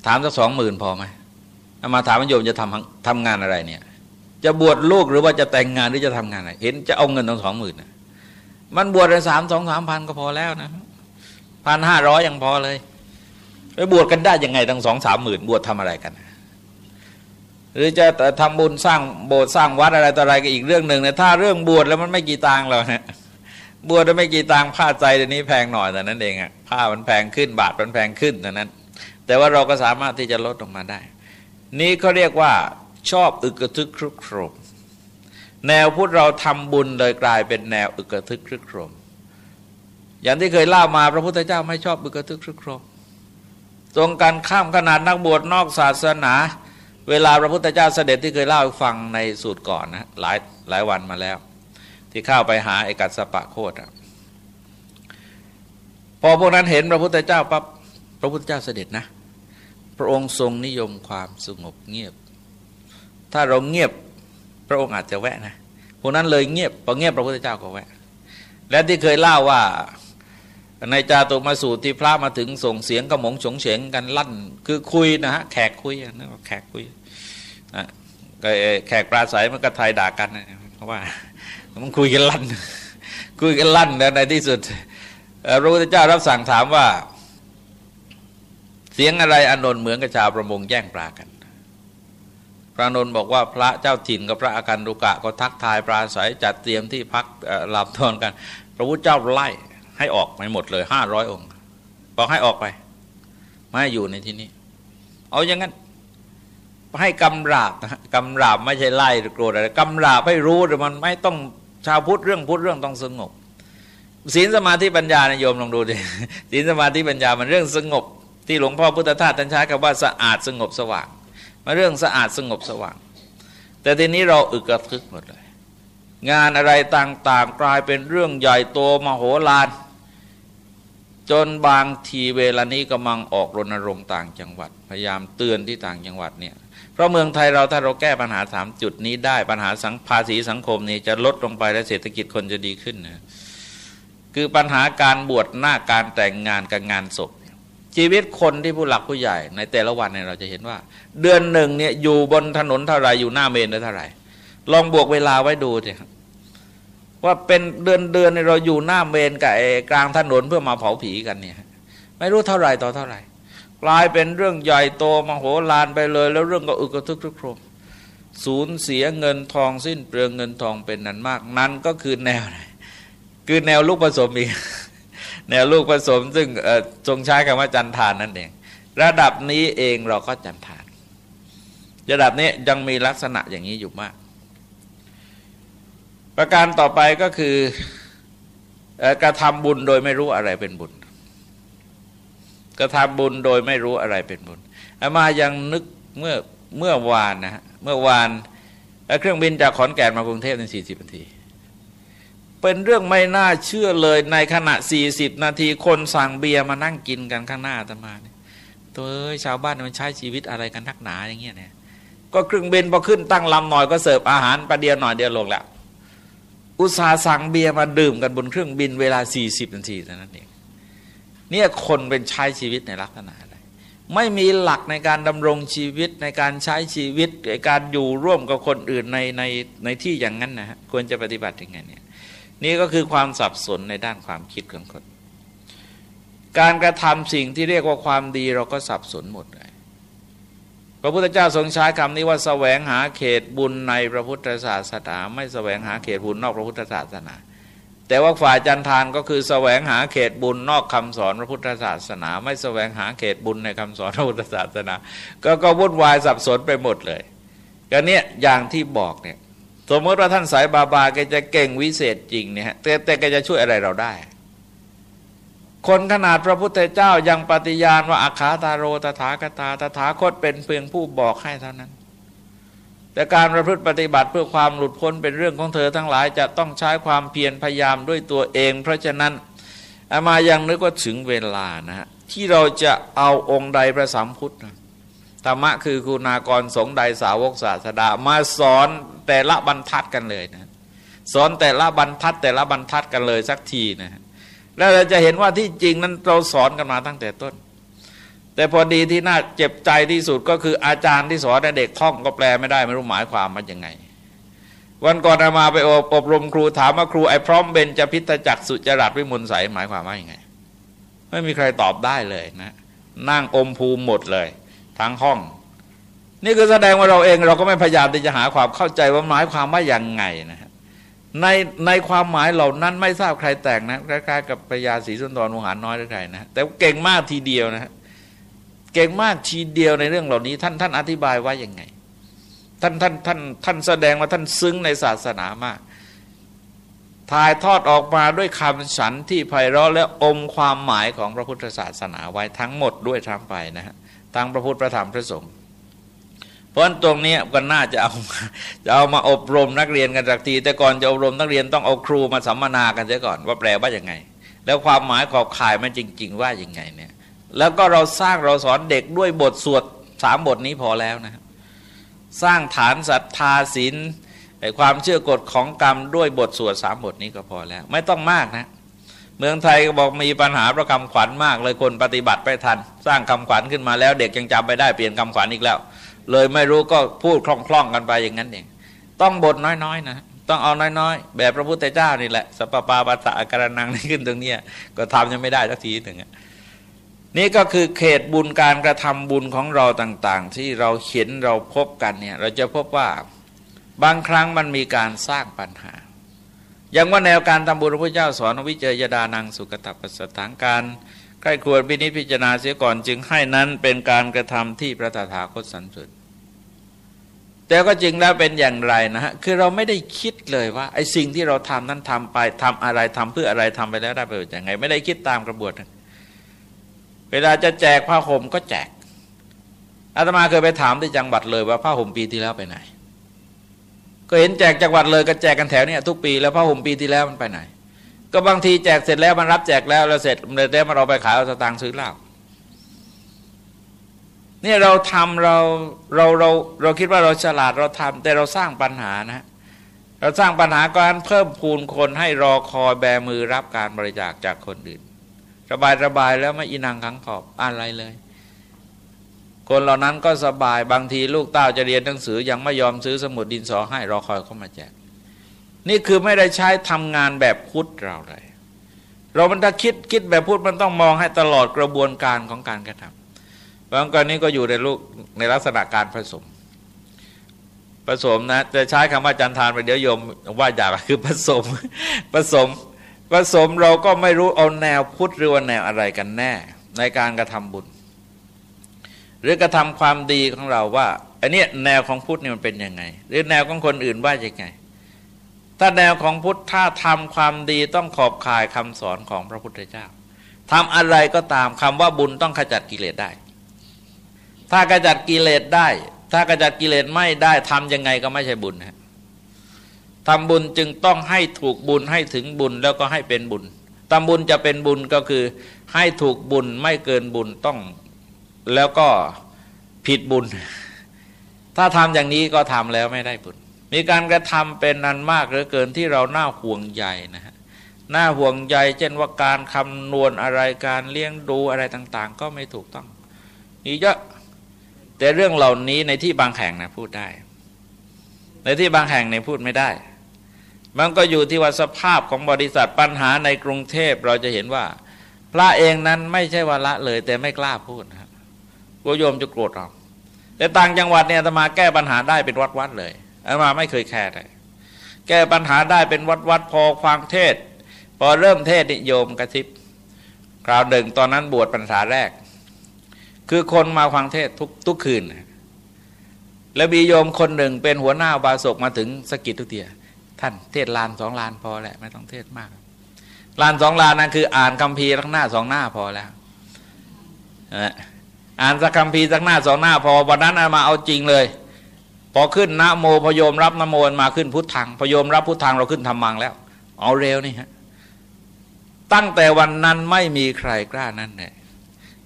[SPEAKER 1] ถามสักสองหมื่นพอไหมมาถามโยมจะทำทำงานอะไรเนี่ย จะบวชลูกหรือว่าจะแต่งงานหรือจะทำงานอะไรเห็นจะเอาเงินตั้งสองหมื่นมันบวชได้สามสองสามพันก็พอแล้วนะพันห้าร้อยยังพอเลยไปบวชกันได้ยังไงตั้งสองสามหมื่นบวชทำอะไรกัน หรือจะทำบุญสร้างโบสถ์สร้างวัดอะไรต่ออะไรก็อีกเรื่องหนึ่งนะถ้าเรื่องบวชแล้วมันไม่กี่ตังค์หรอกนะบวชแล้วไม่กี่ตังค์ผ้าใจเดี๋ยวนี้แพงหน่อยแต่นั้นเองอะผ้ามันแพงขึ้นบาทมันแพงขึ้นแต่นั้น แต่ว่าเราก็สามารถที่จะลดลงมาได้ นี่เขาเรียกว่า ชอบอึกกระทึกครุกโครม แนวพุทธเราทำบุญโดยกลายเป็นแนวอึกกระทึกครึกโครม อย่างที่เคยเล่ามาพระพุทธเจ้าไม่ชอบอึกกระทึกครึกโครม ตรงกันข้ามขนาดนักบวชนอกศาสนา เวลาพระพุทธเจ้าเสด็จที่เคยเล่าฟังในสูตรก่อนนะหลายหลายวันมาแล้ว ที่เข้าไปหาเอกัสปะโคตรพอพวกนั้นเห็นพระพุทธเจ้าปั๊บพระพุทธเจ้าเสด็จนะ พระองค์ทรงนิยมความสงบเงียบ ถ้าเราเงียบพระองค์อาจจะแวะนะพวกนั้นเลยเงียบพอเงียบพระพุทธเจ้าก็แวะ และที่เคยเล่าว่าในจาตุมาสูตรที่พระมาถึงส่งเสียงกระหมงฉงเฉงกันลั่น คือคุยนะฮะแขกคุยนะแขกคุยนะแขกปราศัยมันก็ไทยด่ากันนะเพราะว่ามันคุยกันลั่น คุยกันลั่นแล้วในที่สุดพระพุทธเจ้ารับสั่งถามว่า เสียงอะไรอนนท์เหมือนกับชาวประมงแย่งปลากัน พระนนท์บอกว่าพระเจ้าถิ่นกับพระอาการดุกะก็ทักทายปราศัยจัดเตรียมที่พักหลับทอนกัน พระพุทธเจ้าไล่ให้ออกไปหมดเลยห้าร้อยองค์ บอกให้ออกไป ไม่ให้อยู่ในที่นี้ เอาอย่างนั้น ให้กำราบนะกำราบไม่ใช่ไล่หรือโกรธอะไรกำราบให้รู้แต่มันไม่ต้องชาวพุทธเรื่องพุทธเรื่องต้องสงบศีลสมาธิปัญญาในโยมลองดูดิศีลสมาธิปัญญามันเรื่องสงบ ที่หลวงพ่อพุทธทาสท่านใช้คำว่าสะอาดสงบสว่าง มาเรื่องสะอาดสงบสว่าง แต่ทีนี้เราอึกระทึกหมดเลย งานอะไรต่างๆ กลายเป็นเรื่องใหญ่โตมโหฬารจนบางทีเวลานี้กำลังออกรณรงค์ต่างจังหวัด พยายามเตือนที่ต่างจังหวัดเนี่ยเพราะเมืองไทยเราถ้าเราแก้ปัญหาสามจุดนี้ได้ปัญหาสังภาษีสังคมนี้จะลดลงไปและเศรษฐกิจคนจะดีขึ้นนะคือปัญหาการบวชหน้าการแต่งงานกับงานศพ ชีวิตคนที่ผู้หลักผู้ใหญ่ ในแต่ละวันเนี่ยเราจะเห็นว่า เดือนหนึ่งเนี่ยอยู่บนถนนเท่าไรอยู่หน้าเมนเท่าไรลองบวกเวลาไว้ดูสิครับว่าเป็นเดือนเดือนเราอยู่หน้าเมนกับกลางถนนเพื่อมาเผาผีกันเนี่ยไม่รู้เท่าไรต่อเท่าไรกลายเป็นเรื่องใหญ่โตมโหฬารไปเลย แล้วเรื่องก็อึกระทึกทุกโครมสูญเสียเงินทองสิ้นเปลืองเงินทองเป็นนั้นมาก นั้นก็คือแนว คือแนวลูกผสมอีก แนวลูกผสมซึ่งทรงใช้คำว่าจันทานนั่นเอง ระดับนี้เองเราก็จันทาน ระดับนี้ยังมีลักษณะอย่างนี้อยู่มาก ประการต่อไปก็คือกระทำบุญโดยไม่รู้อะไรเป็นบุญ กระทำบุญโดยไม่รู้อะไรเป็นบุญอามายังนึกเมื่อเมื่อวานนะฮะเมื่อวานเครื่องบินจากขอนแก่นมากรุงเทพในสี่สิบนาที เป็นเรื่องไม่น่าเชื่อเลยในขณะ 40 นาทีคนสั่งเบียร์มานั่งกินกันข้างหน้าตมาเนี่ยตัวเอ้ยชาวบ้านมันใช้ชีวิตอะไรกันนักหนาอย่างเงี้ยเนี่ยก็เครื่องบินพอขึ้นตั้งลำหน่อยก็เสิร์ฟอาหารประเดียวหน่อยเดียวลงแล้วอุตสาห์สั่งเบียร์มาดื่มกันบนเครื่องบินเวลา 40 นาทีเท่านั้นเองเนี่ยคนเป็นใช้ชีวิตในลักษณะอะไรไม่มีหลักในการดำรงชีวิตในการใช้ชีวิตในการอยู่ร่วมกับคนอื่นในในในที่อย่างนั้นนะฮะควรจะปฏิบัติยังไงเนี่ย นี่ก็คือความสับสนในด้านความคิดของคน การกระทำสิ่งที่เรียกว่าความดีเราก็สับสนหมดเลยพระพุทธเจ้าทรงใช้คำนี้ว่าแสวงหาเขตบุญในพระพุทธศาสนาไม่แสวงหาเขตบุญนอกพระพุทธศาสนา แต่ว่าฝ่ายจันทานก็คือแสวงหาเขตบุญนอกคำสอนพระพุทธศาสนา ไม่แสวงหาเขตบุญในคำสอนพระพุทธศาสนา ก็ก็วุ่นวายสับสนไปหมดเลยก็เนี้ยอย่างที่บอกเนี่ย สมมติว่าท่านสายบาบาแกจะเก่งวิเศษจริงเนี่ยแต่แต่แกจะช่วยอะไรเราได้ คนขนาดพระพุทธเจ้ายังปฏิญาณว่าอาคาตาโรตถาคตาตถาคตเป็นเพียงผู้บอกให้เท่านั้น แต่การประพฤติปฏิบัติเพื่อความหลุดพ้นเป็นเรื่องของเธอทั้งหลายจะต้องใช้ความเพียรพยายามด้วยตัวเอง เพราะฉะนั้นอามายังนึกว่าถึงเวลานะฮะที่เราจะเอาองค์ใดพระสัมพุทธนะ ธรรมะคือคุณากรสงใดสาวกศาสดา มาสอนแต่ละบรรทัดกันเลยนะสอนแต่ละบรรทัดแต่ละบรรทัดกันเลยสักทีนะแล้วเราจะเห็นว่าที่จริงนั้นเราสอนกันมาตั้งแต่ต้น แต่พอดีที่น่าเจ็บใจที่สุดก็คืออาจารย์ที่สอนเด็กท่องก็แปลไม่ได้ไม่รู้หมายความมันยังไง วันก่อนอามาไปอบรมครูถามว่าครูไอ้พร้อมเบนจะพิทจักสุจรัตวิมุลใสหมายความว่ายังไง ไม่มีใครตอบได้เลยนะ นั่งอมภูมิหมดเลย ทั้งห้อง นี่คือแสดงว่าเราเองเราก็ไม่พยายามที่จะหาความเข้าใจว่าหมายความว่าอย่างไงนะฮะในในความหมายเหล่านั้นไม่ทราบใครแต่งนะคล้ายๆกับปยาศรีสุนทรวงหารน้อยหรือใครนะแต่เก่งมากทีเดียวนะเก่งมากทีเดียวในเรื่องเหล่านี้ ท่านท่านอธิบายว่าอย่างไง ท่านท่านท่านท่านแสดงว่าท่านซึ้งในศาสนามากถ่ายทอดออกมาด้วยคำสันที่ไพเราะและอมความหมายของพระพุทธศาสนาไว้ทั้งหมดด้วยทั้งไปนะฮะ ทางพระพุทธพระธรรมพระสงฆ์เพราะตรงนี้ก็น่าจะเอาจะเอามาอบรมนักเรียนกันสักที แต่ก่อนจะอบรมนักเรียนต้องเอาครูมาสัมมนากันเสียก่อนว่าแปลว่าอย่างไง แล้วความหมายขอบข่ายมันจริง ๆ ว่าอย่างไงเนี่ยแล้วก็เราสร้างเราสอนเด็กด้วยบทสวดสามบทนี้พอแล้วนะสร้างฐานศรัทธาศีลความเชื่อกฎของกรรมด้วยบทสวดสามบทนี้ก็พอแล้ว ไม่ต้องมากนะ เมืองไทยก็บอกมีปัญหาประคำขวัญมาก เลยคนปฏิบัติไปทัน สร้างคำขวัญขึ้นมาแล้ว เด็กยังจำไปได้เปลี่ยนคำขวัญอีกแล้ว เลยไม่รู้ก็พูดคล่องๆกันไปอย่างนั้นเองต้องบทน้อยๆนะต้องเอาน้อยๆ แบบพระพุทธเจ้านี่แหละสัปปาปัสสะการนังนี่ขึ้นตรงนี้ก็ทำยังไม่ได้สักทีหนึ่งนี่ก็คือเขตบุญการกระทำบุญของเราต่าง ๆ ที่เราเห็นเราพบกันเนี่ย เราจะพบว่าบางครั้งมันมีการสร้างปัญหา อย่างว่าแนวการทำบุญพระพุทธเจ้าสอนวิเจยดานังสุกตปัสถานการใกล้ควรพินิจพิจารณาเสียก่อนจึงให้นั้นเป็นการกระทำที่พระตถาคตสรรเสริญแต่ก็จริงแล้วเป็นอย่างไรนะฮะคือเราไม่ได้คิดเลยว่าไอ้สิ่งที่เราทำนั้นทำไปทำอะไรทำเพื่ออะไรทำไปแล้วได้ประโยชน์ยังไง ไม่ได้คิดตามกระบวนการเวลาจะแจกผ้าห่มก็แจกอาตมาเคยไปถามที่จังหวัดเลยว่าผ้าห่มปีที่แล้วไปไหน ก็เห็นแจกจังหวัดเลยก็แจกกันแถวเนี้ทุกปีแล้วผ้าห่มปีที่แล้วมันไปไหน ก็บางทีแจกเสร็จแล้วมันรับแจกแล้วแล้วเสร็จเลยแล้วมันเราไปขายเอาสตางค์ซื้อเหล้านี่ยเราทำเราเราเราเราคิดว่าเราฉลาดเราทำแต่เราสร้างปัญหานะ เราสร้างปัญหาการเพิ่มพูนคนให้รอคอยแบมือรับการบริจาคจากคนอื่นระบายระบายแล้วไม่อินังขังขอบอะไรเลย คนเหล่านั้นก็สบายบางทีลูกเต้าจะเรียนหนังสือ ยังไม่ยอมซื้อสมุดดินสอให้รอคอยเข้ามาแจก นี่คือไม่ได้ใช้ทำงานแบบพุทธเราเลย เรามันถ้าคิดคิดแบบพุทธมันต้องมองให้ตลอดกระบวนการของการกระทำบางกรณีก็อยู่ในลูกในลักษณะการผสมผสมนะจะใช้คำว่าจันทานไปเดี๋ยวโยมว่าอยากคือผสมผสมผสมเราก็ไม่รู้เอาแนวพุทธหรือว่าแนวอะไรกันแน่ ในการกระทำบุญ หรือกระทำความดีของเราว่าอันนี้แนวของพุทธนี่มันเป็นยังไง หรือแนวของคนอื่นว่ายังไง ถ้าแนวของพุทธถ้าทำความดีต้องขอบข่ายคำสอนของพระพุทธเจ้าทำอะไรก็ตามคำว่าบุญต้องขจัดกิเลสได้ ถ้ากระจัดกิเลสได้ ถ้ากระจัดกิเลสไม่ได้ทำยังไงก็ไม่ใช่บุญนะทำบุญจึงต้องให้ถูกบุญให้ถึงบุญแล้วก็ให้เป็นบุญทำบุญจะเป็นบุญก็คือให้ถูกบุญไม่เกินบุญต้อง แล้วก็ผิดบุญ ถ้าทำอย่างนี้ก็ทำแล้วไม่ได้บุญ มีการกระทำเป็นนันมากเหลือเกินที่เราน้าห่วงใยนะฮะหน้าห่วงใยเช่นว่าการคำนวณอะไรการเลี้ยงดูอะไรต่าง ๆ ก็ไม่ถูกต้องอีกเยอะแต่เรื่องเหล่านี้ในที่บางแห่งนะพูดได้ ในที่บางแห่งในพูดไม่ได้ มันก็อยู่ที่ว่าสภาพของบริษัทปัญหาในกรุงเทพเราจะเห็นว่า พระเองนั้นไม่ใช่ว่าละเลย แต่ไม่กล้าพูดนะครับ กลัวโยมจะโกรธเราแต่ต่างจังหวัดเนี่ยอาตมาแก้ปัญหาได้เป็นวัดๆเลยอาตมาไม่เคยแคร์เลยแก้ปัญหาได้เป็นวัดๆพอฟังเทศ พอเริ่มเทศนิโยมกระซิบคราวหนึ่งตอนนั้นบวชพรรษาแรก คือคนมาฟังเทศทุกทุกคืน แล้วมีโยมคนหนึ่งเป็นหัวหน้าบาศกมาถึงสกิดทุกเทีย ท่านเทศลานสองลานพอแหละไม่ต้องเทศมากลานสองลานนั่นคืออ่านคำพีทั้งหน้าสองหน้าพอแล้ว อ่านสักคำพีสักหน้าสองหน้า พอวันนั้นมาเอาจริงเลย พอขึ้นนะโมพยมรับนโมมาขึ้นพุทธังพยมรับพุทธังเราขึ้นธรรมังแล้ว เอาเร็วนี่ฮะตั้งแต่วันนั้นไม่มีใครกล้านั่นเลย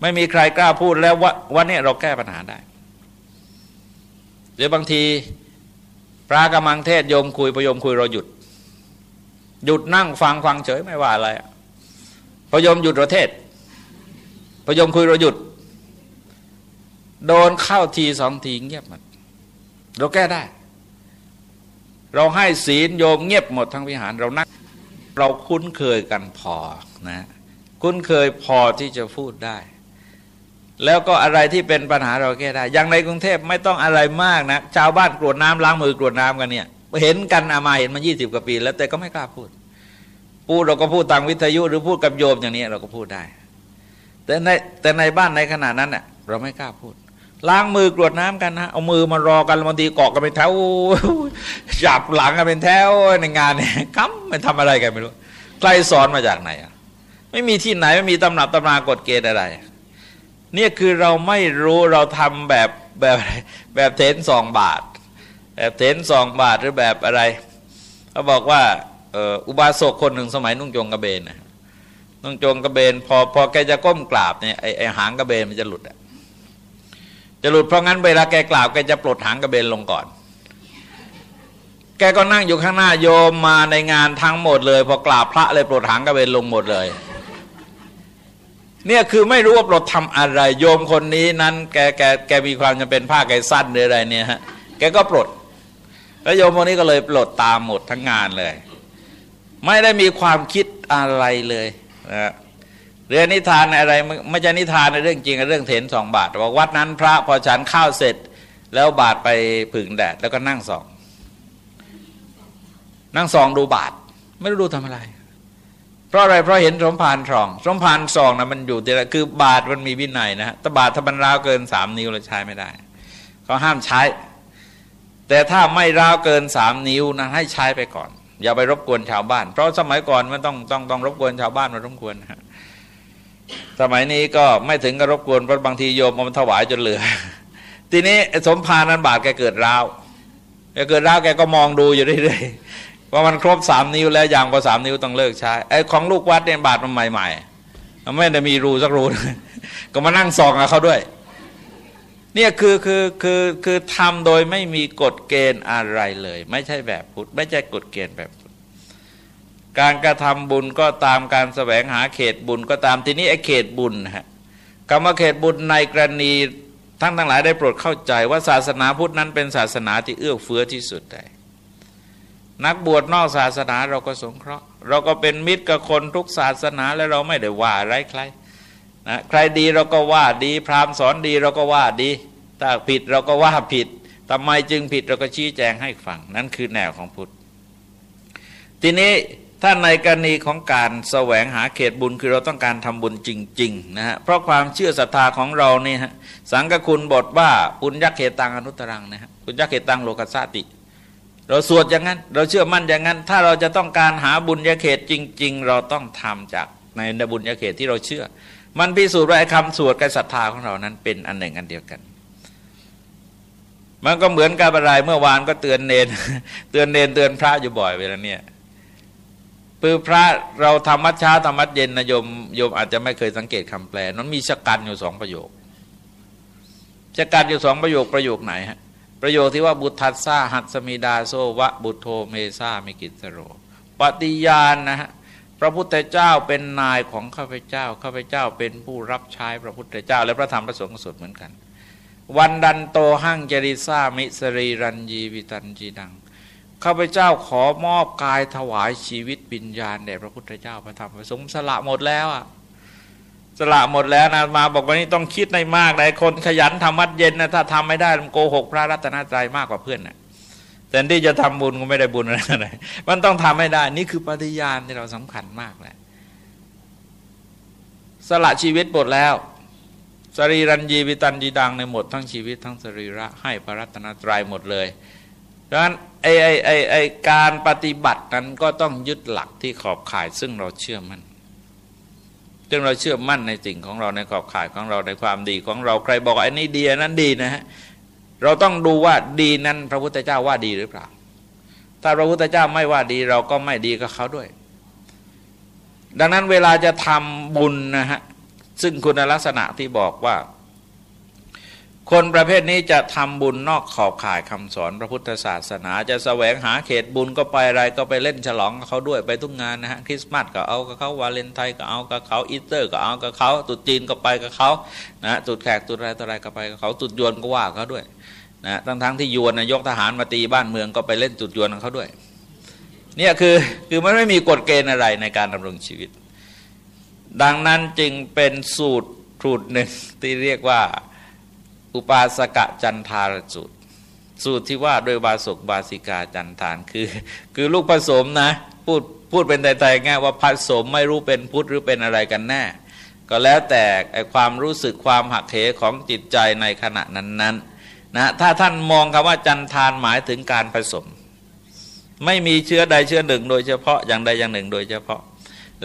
[SPEAKER 1] ไม่มีใครกล้าพูดแล้วว่าวันนี้เราแก้ปัญหาได้ หรือบางทีพระกำลังเทศโยมคุยพยมคุยเราหยุด หยุดนั่งฟังฟังเฉยไม่ว่าอะไรพยมหยุดเราเทศพยมคุยเราหยุด โดนเข้าทีสองทีเงียบหมดเราแก้ได้ เราให้ศีลโยมเงียบหมดทั้งวิหารเรานั่งเราคุ้นเคยกันพอนะคุ้นเคยพอที่จะพูดได้ แล้วก็อะไรที่เป็นปัญหาเราแก้ได้ อย่างในกรุงเทพไม่ต้องอะไรมากนะชาวบ้านกรวดน้ำล้างมือกรวดน้ำกันเนี่ย เห็นกันอามาเห็นมายี่สิบกว่าปี แล้วแต่ก็ไม่กล้าพูด พูดเราก็พูดทางวิทยุหรือพูดกับโยมอย่างนี้เราก็พูดได้ แต่ในแต่ในบ้านในขณะนั้นเน่ยเราไม่กล้าพูด ล้างมือกรวดน้ำกันนะเอามือมารอกันบางทีเกาะกันเป็นแถวจับหลังกันเป็นแถวในงานเนี่ยกัมมันทำอะไรกันไม่รู้ใครสอนมาจากไหนอะไม่มีที่ไหนไม่มีตำหนับตำนากฎเกณฑ์อะไร เนี่ยคือเราไม่รู้เราทำแบบแบบแบบเทนสองบาท แบบเทนสองบาทหรือแบบอะไรเขาบอกว่าอุบาสกคนหนึ่งสมัยนุ่งจงกระเบนนะนุ่งจงกระเบน พอพอแกจะก้มกราบเนี่ยไอไอหางกระเบนมันจะหลุดอะ จะหลุดเพราะงั้นเวลาแกกราบแกจะปลดหางกระเบนลงก่อน แกก็นั่งอยู่ข้างหน้าโยมมาในงานทั้งหมดเลย พอกราบพระเลยปลดหางกระเบนลงหมดเลย เนี่ยคือไม่รู้ว่าปลดทำอะไร โยมคนนี้นั้น แกแกแกมีความจำเป็นผ้าแกสั้นหรืออะไรเนี่ยฮะแกก็ปลดแล้วโยมคนนี้ก็เลยปลดตามหมดทั้งงานเลย ไม่ได้มีความคิดอะไรเลยนะ เรื่องนิทานอะไรไม่ใช่นิทานในเรื่องจริงเรื่องเถนสองบาทบอกวัดนั้นพระพอฉันข้าวเสร็จ แล้วบาทไปผึ่งแดดแล้วก็นั่งสอง นั่งซองดูบาท ไม่รู้ดูทำอะไร เพราะอะไรเพราะเห็นสมภารทอง สมภารซองนะมันอยู่แต่ละคือบาทมันมีวินัยนะแต่บาทถ้ามันราวเกินสามนิ้วเราใช้ไม่ได้เขาห้ามใช้ แต่ถ้าไม่ราวเกินสามนิ้วนะให้ใช้ไปก่อน อย่าไปรบกวนชาวบ้าน เพราะสมัยก่อนมันต้องต้องต้องรบกวนชาวบ้านมารบกวนนะ สมัยนี้ก็ไม่ถึงกับรบกวนเพราะบางทีโยมมันถวายจนเหลือ ทีนี้สมภารนั้นบาทแกเกิดราวแกเกิดราวแกก็มองดูอยู่เรื่อยว่ามันครบสามนิ้วแล้วอย่างพอสามนิ้วต้องเลิกใช้ไอ้ของลูกวัดเนี่ยบาทมันใหม่ๆมันไม่ได้มีรูสักรูก็มานั่งส่องกับเขาด้วย เนี่ยคือคือคือคือทำโดยไม่มีกฎเกณฑ์อะไรเลย ไม่ใช่แบบพุทธไม่ใช่กฎเกณฑ์แบบ การกระทำบุญก็ตามการแสวงหาเขตบุญก็ตามทีนี้ไอ้เขตบุญฮะคำว่าเขตบุญในกรณีทั้งทั้งหลายได้โปรดเข้าใจว่าศาสนาพุทธนั้นเป็นศาสนาที่เอื้อเฟื้อที่สุดได้นักบวชนอกศาสนาเราก็สงเคราะห์ เราก็เป็นมิตรกับคนทุกศาสนาแล้วเราไม่ได้ว่าไรใครนะใครดีเราก็ว่าดีพราหมณ์สอนดีเราก็ว่าดีถ้าผิดเราก็ว่าผิดทำไมจึงผิดเราก็ชี้แจงให้ฟัง นั่นคือแนวของพุทธ ทีนี้ ถ้าในกรณีของการแสวงหาเขตบุญคือเราต้องการทำบุญจริงๆนะฮะเพราะความเชื่อศรัทธาของเราเนี่ยสังกคุณบทว่าปุญญเขตังอนุตรังนะฮะปุญญเขตังโลกัสสติ เราสวดอย่างนั้น เราเชื่อมั่นอย่างนั้น ถ้าเราจะต้องการหาบุญญเขตจริง ๆ เราต้องทำจากในบุญญเขตที่เราเชื่อ มันพิสูจน์ว่าไอ้คำสวดกับศรัทธาของเรานั้นเป็นอันหนึ่งอันเดียวกันมันก็เหมือนกับอะไรเมื่อวานก็เตือนเณรเตือนเณรเตือนพระอยู่บ่อยเวลาเนี้ย คือพระเราทำวัตรเช้าทำวัตรเย็นนะโยมโยมอาจจะไม่เคยสังเกตคำแปลนั้นมีชะกันอยู่สองประโยคชะกันอยู่สองประโยคประโยคไหนฮะประโยคที่ว่าพุทธัสสาหัสมิ ทาโส วะ พุทโธ เม สามิกิสสะโร ปฏิญาณนะฮะพระพุทธเจ้าเป็นนายของข้าพเจ้าข้าพเจ้าเป็นผู้รับใช้พระพุทธเจ้า และพระธรรมพระสงฆ์สุดเหมือนกัน วันดันโตหั่งเจริซามิสรีรันยีวิตันจีดัง ข้าพเจ้าขอมอบกายถวายชีวิตวิญญาณแด่พระพุทธเจ้าพระธรรมพระสงฆ์สละหมดแล้วอะสละหมดแล้วนะมาบอกว่านี่ต้องคิดในมากเลยคนขยันทำวัดเย็นนะถ้าทำไม่ได้มันโกหกพระรัตนตรัยมากกว่าเพื่อนนะแต่ที่จะทำบุญก็ไม่ได้บุญอะไรมันต้องทำให้ได้ นี่คือปฏิญาณที่เราสำคัญมากแหละสละชีวิตหมดแล้ว สรีรันยีวิตันยีดังในหมดทั้งชีวิตทั้งสรีระให้พระรัตนตรัยหมดเลย ดังนั้นไอ้ไอ้ไอ้ไอ้การปฏิบัตินั้นก็ต้องยึดหลักที่ขอบข่ายซึ่งเราเชื่อมั่นซึ่งเราเชื่อมั่นในสิ่งของเราในขอบข่ายของเราในความดีของเราใครบอกไอ้นี่ดีนั้นดีนะฮะเราต้องดูว่าดีนั้นพระพุทธเจ้าว่าดีหรือเปล่า ถ้าพระพุทธเจ้าไม่ว่าดีเราก็ไม่ดีกับเขาด้วย ดังนั้นเวลาจะทำบุญนะฮะซึ่งคุณลักษณะที่บอกว่า คนประเภทนี้จะทำบุญนอกขอบข่ายคำสอนพระพุทธศาสนา จะแสวงหาเขตบุญก็ไปอะไรก็ไปเล่นฉลองกับเขาด้วยไปทุกงานนะฮะคริสต์มาสก็เอากับเขาวาเลนไทน์ก็เอากับเขาอีสเตอร์ก็เอากับเขาตรุษจีนก็ไปกับเขานะตรุษแขกตรุษอะไรต่ออะไรก็ไปกับเขาตรุษญวนก็ว่าเขาด้วยนะทั้งทั้งที่ญวนนะยกทหารมาตีบ้านเมืองก็ไปเล่นตรุษญวนกับเขาด้วยเนี่ยคือคือมันไม่มีกฎเกณฑ์อะไรในการดำรงชีวิต ดังนั้นจึงเป็นสูตรสูตรหนึ่งที่เรียกว่า อุปาสกะจันทารสูตร สูตรที่ว่าโดยบาสกบาสิกาจันทานคือ คือลูกผสมนะ พูดพูดเป็นไทยๆง่ายว่าผสมไม่รู้เป็นพุทธหรือเป็นอะไรกันแน่ก็แล้วแต่ความรู้สึกความหักเหของจิตใจในขณะนั้นๆนะถ้าท่านมองคำว่าจันทานหมายถึงการผสม ไม่มีเชื้อใดเชื้อหนึ่ง โดยเฉพาะอย่างใดอย่างหนึ่ง โดยเฉพาะ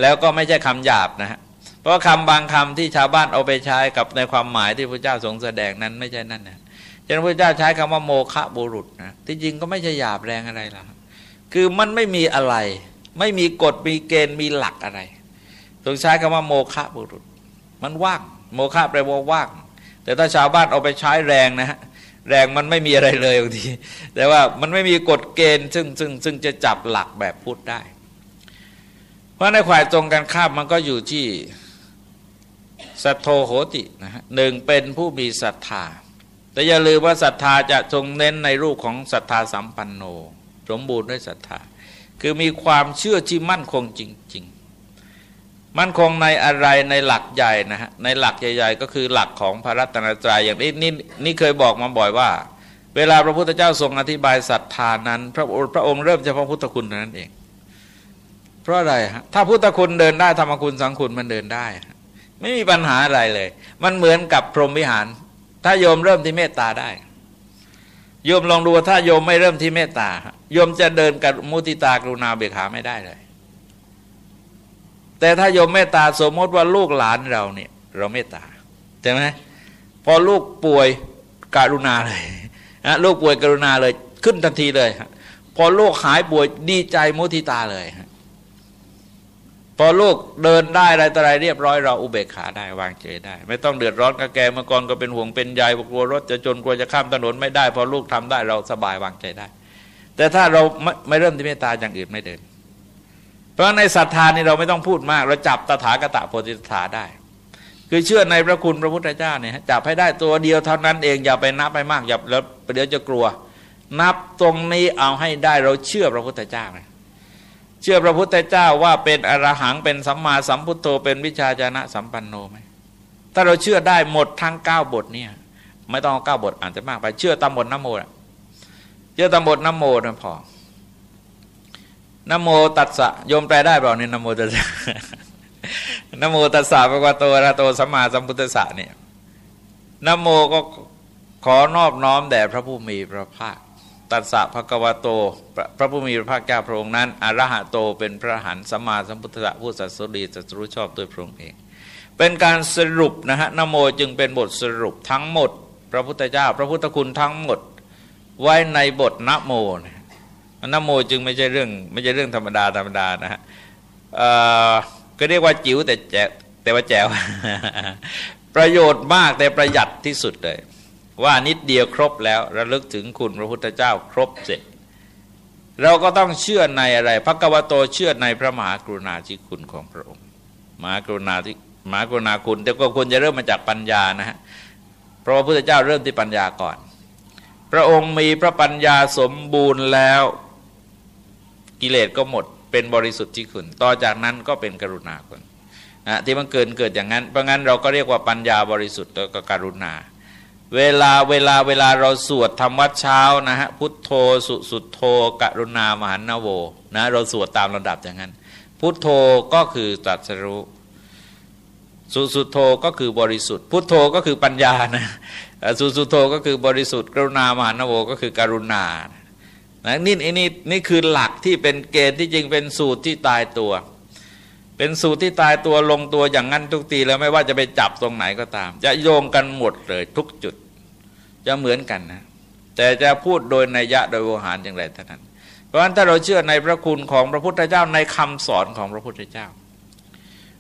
[SPEAKER 1] แล้วก็ไม่ใช่คำหยาบนะฮะ เพราะคำบางคำที่ชาวบ้านเอาไปใช้กับในความหมายที่พระเจ้าทรงแสดงนั้นไม่ใช่นั่นนะฉะนั้นพระเจ้าใช้คำว่าโมฆะบุรุษนะที่จริงก็ไม่ใช่หยาบแรงอะไรล่ะคือมันไม่มีอะไร ไม่มีกฎมีเกณฑ์มีหลักอะไรทรงใช้คำว่าโมฆะบุรุษ มันว่าง โมฆะแปลว่าว่าง แต่ถ้าชาวบ้านเอาไปใช้แรงนะฮะแรงมันไม่มีอะไรเลยบางทีแต่ว่ามันไม่มีกฎเกณฑ์ ซึ่งซึ่งซึ่งจะจับหลักแบบพูดได้ เพราะในขวายตรงกันข้ามมันก็อยู่ที่ สัทโธโหตินะฮะหนึ่งเป็นผู้มีศรัทธา แต่อย่าลืมว่าศรัทธาจะทรงเน้นในรูปของศรัทธาสัมปันโน สมบูรณ์ด้วยศรัทธา คือมีความเชื่อที่มั่นคงจริง ๆ มั่นคงในอะไรในหลักใหญ่นะฮะในหลักใหญ่ ๆ ก็คือหลักของพระรัตนตรัยอย่างนี้นี่นี่เคยบอกมาบ่อยว่า เวลาพระพุทธเจ้าทรงอธิบายศรัทธานั้น พระพระองค์เริ่มเฉพาะพุทธคุณนั้นเอง เพราะอะไรฮะถ้าพุทธคุณเดินได้ธรรมคุณสังคุณมันเดินได้ ไม่มีปัญหาอะไรเลย มันเหมือนกับพรหมวิหาร ถ้าโยมเริ่มที่เมตตาได้ โยมลองดูถ้าโยมไม่เริ่มที่เมตตาโยมจะเดินกับมุติตากรุณาเบิกขาไม่ได้เลย แต่ถ้าโยมเมตตาสมมติว่าลูกหลานเราเนี่ย เราเมตตาใช่ไหมพอลูกป่วยกรุณาเลยนะลูกป่วยกรุณาเลยขึ้นทันทีเลย พอลูกหายป่วยดีใจมุติตาเลย พอลูกเดินได้อะไรต่ออะไรเรียบร้อยเราอุเบกขาได้วางใจได้ ไม่ต้องเดือดร้อนกับแกเมื่อก่อนก็เป็นห่วงเป็นใยกลัวรถจะจนกลัวจะข้ามถนนไม่ได้ พอลูกทำได้เราสบายวางใจได้ แต่ถ้าเราไม่ไม่เริ่มที่เมตตาอย่างอื่นไม่เดิน เพราะในศรัทธานี่เราไม่ต้องพูดมาก เราจับตถาคตโพธิสถาได้ คือเชื่อในพระคุณพระพุทธเจ้าเนี่ยจับให้ได้ตัวเดียวเท่านั้นเองอย่าไปนับไปมากอย่าแล้วเดี๋ยวจะกลัว นับตรงนี้เอาให้ได้เราเชื่อพระพุทธเจ้าเลย เชื่อพระพุทธเจ้าว่าเป็นอรหังเป็นสัมมาสัมพุทโธเป็นวิชาจนะสัมปันโนไหมถ้าเราเชื่อได้หมดทั้งเก้าบทเนี่ย ไม่ต้องเก้าบทอ่านจะมากไป เชื่อตามบทน้ำโมะเชื่อตามบทน้ำโมนะพอนโมตัสสะโยมแปลได้เปล่าเนี่ยนโมตัสสะนโมตัสสะปะวะโตระโตสัมมาสัมพุทธะเนี่ยนโมก็ขอนอบน้อมแด่พระผู้มีพระภาค ตัสสะภะกวะโต พระผู้มีพระภาคเจ้าพระองค์นั้นอรหะโตเป็นพระหันสัมมาสัมพุทธะผู้สัตสุรีสัตรู้ชอบด้วยพระองค์เอง เป็นการสรุปนะฮะนโมจึงเป็นบทสรุปทั้งหมด พระพุทธเจ้า พระพุทธคุณทั้งหมด ไว้ในบทนโมนโมจึงไม่ใช่เรื่องไม่ใช่เรื่องธรรมดาธรรมดานะฮะก็เรียกว่าจิ๋วแต่แจแต่ว่าแจ๋วประโยชน์มากแต่ประหยัดที่สุดเลย ว่านิดเดียวครบแล้วระลึกถึงคุณพระพุทธเจ้าครบเสร็จ เราก็ต้องเชื่อในอะไรพระกวโตเชื่อในพระมหากรุณาธิคุณของพระองค์มหากรุณาที่มหากรุณาคุณ แต่ก็ควรจะเริ่มมาจากปัญญานะฮะเพราะพระพุทธเจ้าเริ่มที่ปัญญาก่อน พระองค์มีพระปัญญาสมบูรณ์แล้วกิเลสก็หมดเป็นบริสุทธิ์ที่คุณ ต่อจากนั้นก็เป็นกรุณาคุณนะที่มันเกิดเกิดอย่างนั้น เพราะงั้นเราก็เรียกว่าปัญญาบริสุทธิ์แล้วก็กรุณา เวลาเวลาเวลาเราสวดทำวัดเช้านะฮะพุทโธสุสุโธกรุณามหันนโวนะเราสวดตามระดับอย่างนั้น พุทโธก็คือตรัสรู้สุสุโธก็คือบริสุทธิ์ พุทโธก็คือปัญญานะสุสุโธก็คือบริสุทธิ์ กรุณามหันโวก็คือกรุณานะนี่นี่นี่คือหลักที่เป็นเกณฑ์ที่จริงเป็นสูตรที่ตายตัว เป็นสูตรที่ตายตัวลงตัวอย่างนั้นทุกทีแล้วไม่ว่าจะไปจับตรงไหนก็ตาม จะโยงกันหมดเลยทุกจุด จะเหมือนกันนะแต่จะพูดโดยนัยยะโดยโวหารอย่างไรเท่านั้น เพราะฉะนั้นถ้าเราเชื่อในพระคุณของพระพุทธเจ้าในคำสอนของพระพุทธเจ้า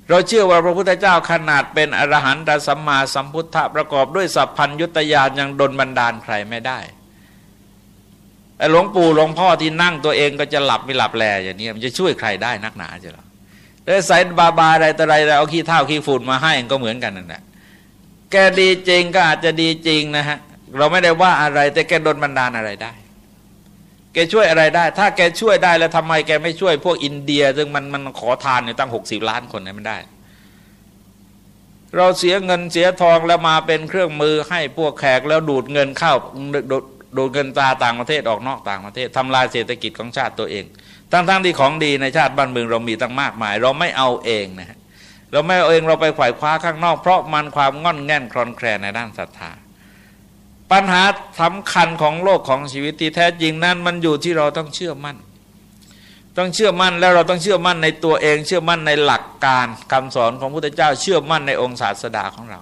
[SPEAKER 1] เราเชื่อว่าพระพุทธเจ้าขนาดเป็นอรหันตสัมมาสัมพุทธะประกอบด้วยสัพพัญยุตยานยังดนบันดาลใครไม่ได้ไอ้หลวงปู่หลวงพ่อที่นั่งตัวเองก็จะหลับไม่หลับแลอย่างนี้มันจะช่วยใครได้นักหนาจะหรอแล้วใส่บาบาอะไรต่ออะไรเอาขี้เท่าขี้ฝุ่นมาให้ก็เหมือนกันนั่นแหละแกดีจริงก็อาจจะดีจริงนะฮะ เราไม่ได้ว่าอะไร แต่แกโดนบันดาลอะไรได้ แกช่วยอะไรได้ ถ้าแกช่วยได้แล้วทำไมแกไม่ช่วยพวกอินเดีย ซึ่งมันมันขอทานอยู่ตั้งหกสิบล้านคนเนี่ยมันได้ เราเสียเงินเสียทองแล้วมาเป็นเครื่องมือให้พวกแขกแล้วดูดเงินเข้าดูดเงินตาต่างประเทศออกนอกต่างประเทศทำลายเศรษฐกิจของชาติตัวเอง ทั้งๆทที่ของดีในชาติบ้านเมืองเรามีตั้งมากมาย เราไม่เอาเองนะฮะเราไม่เอาเองเราไปขวายคว้าข้างนอกเพราะมันความง่อนแง่นคลอนแคลนในด้านศรัทธา ปัญหาสำคัญของโลกของชีวิตที่แท้จริงนั้น มันอยู่ที่เราต้องเชื่อมั่น ต้องเชื่อมั่นแล้วเราต้องเชื่อมั่นในตัวเอง เชื่อมั่นในหลักการคำสอนของพระพุทธเจ้า เชื่อมั่นในองค์ศาสดาของเรา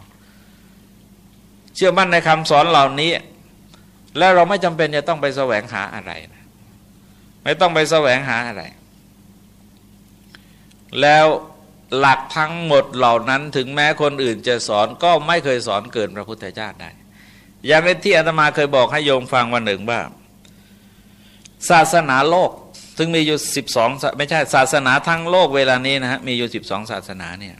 [SPEAKER 1] เชื่อมั่นในคำสอนเหล่านี้ แล้วเราไม่จำเป็นจะต้องไปแสวงหาอะไรนะไม่ต้องไปแสวงหาอะไร แล้วหลักทั้งหมดเหล่านั้นถึงแม้คนอื่นจะสอนก็ไม่เคยสอนเกินพระพุทธเจ้าได้ อย่างที่อาตมาเคยบอกให้โยมฟังวันหนึ่งว่า ศาสนาโลก ซึ่งมีอยู่สิบสองไม่ใช่ศาสนาทั้งโลกเวลานี้นะฮะมีอยู่สิบสองศาสนาเนี่ย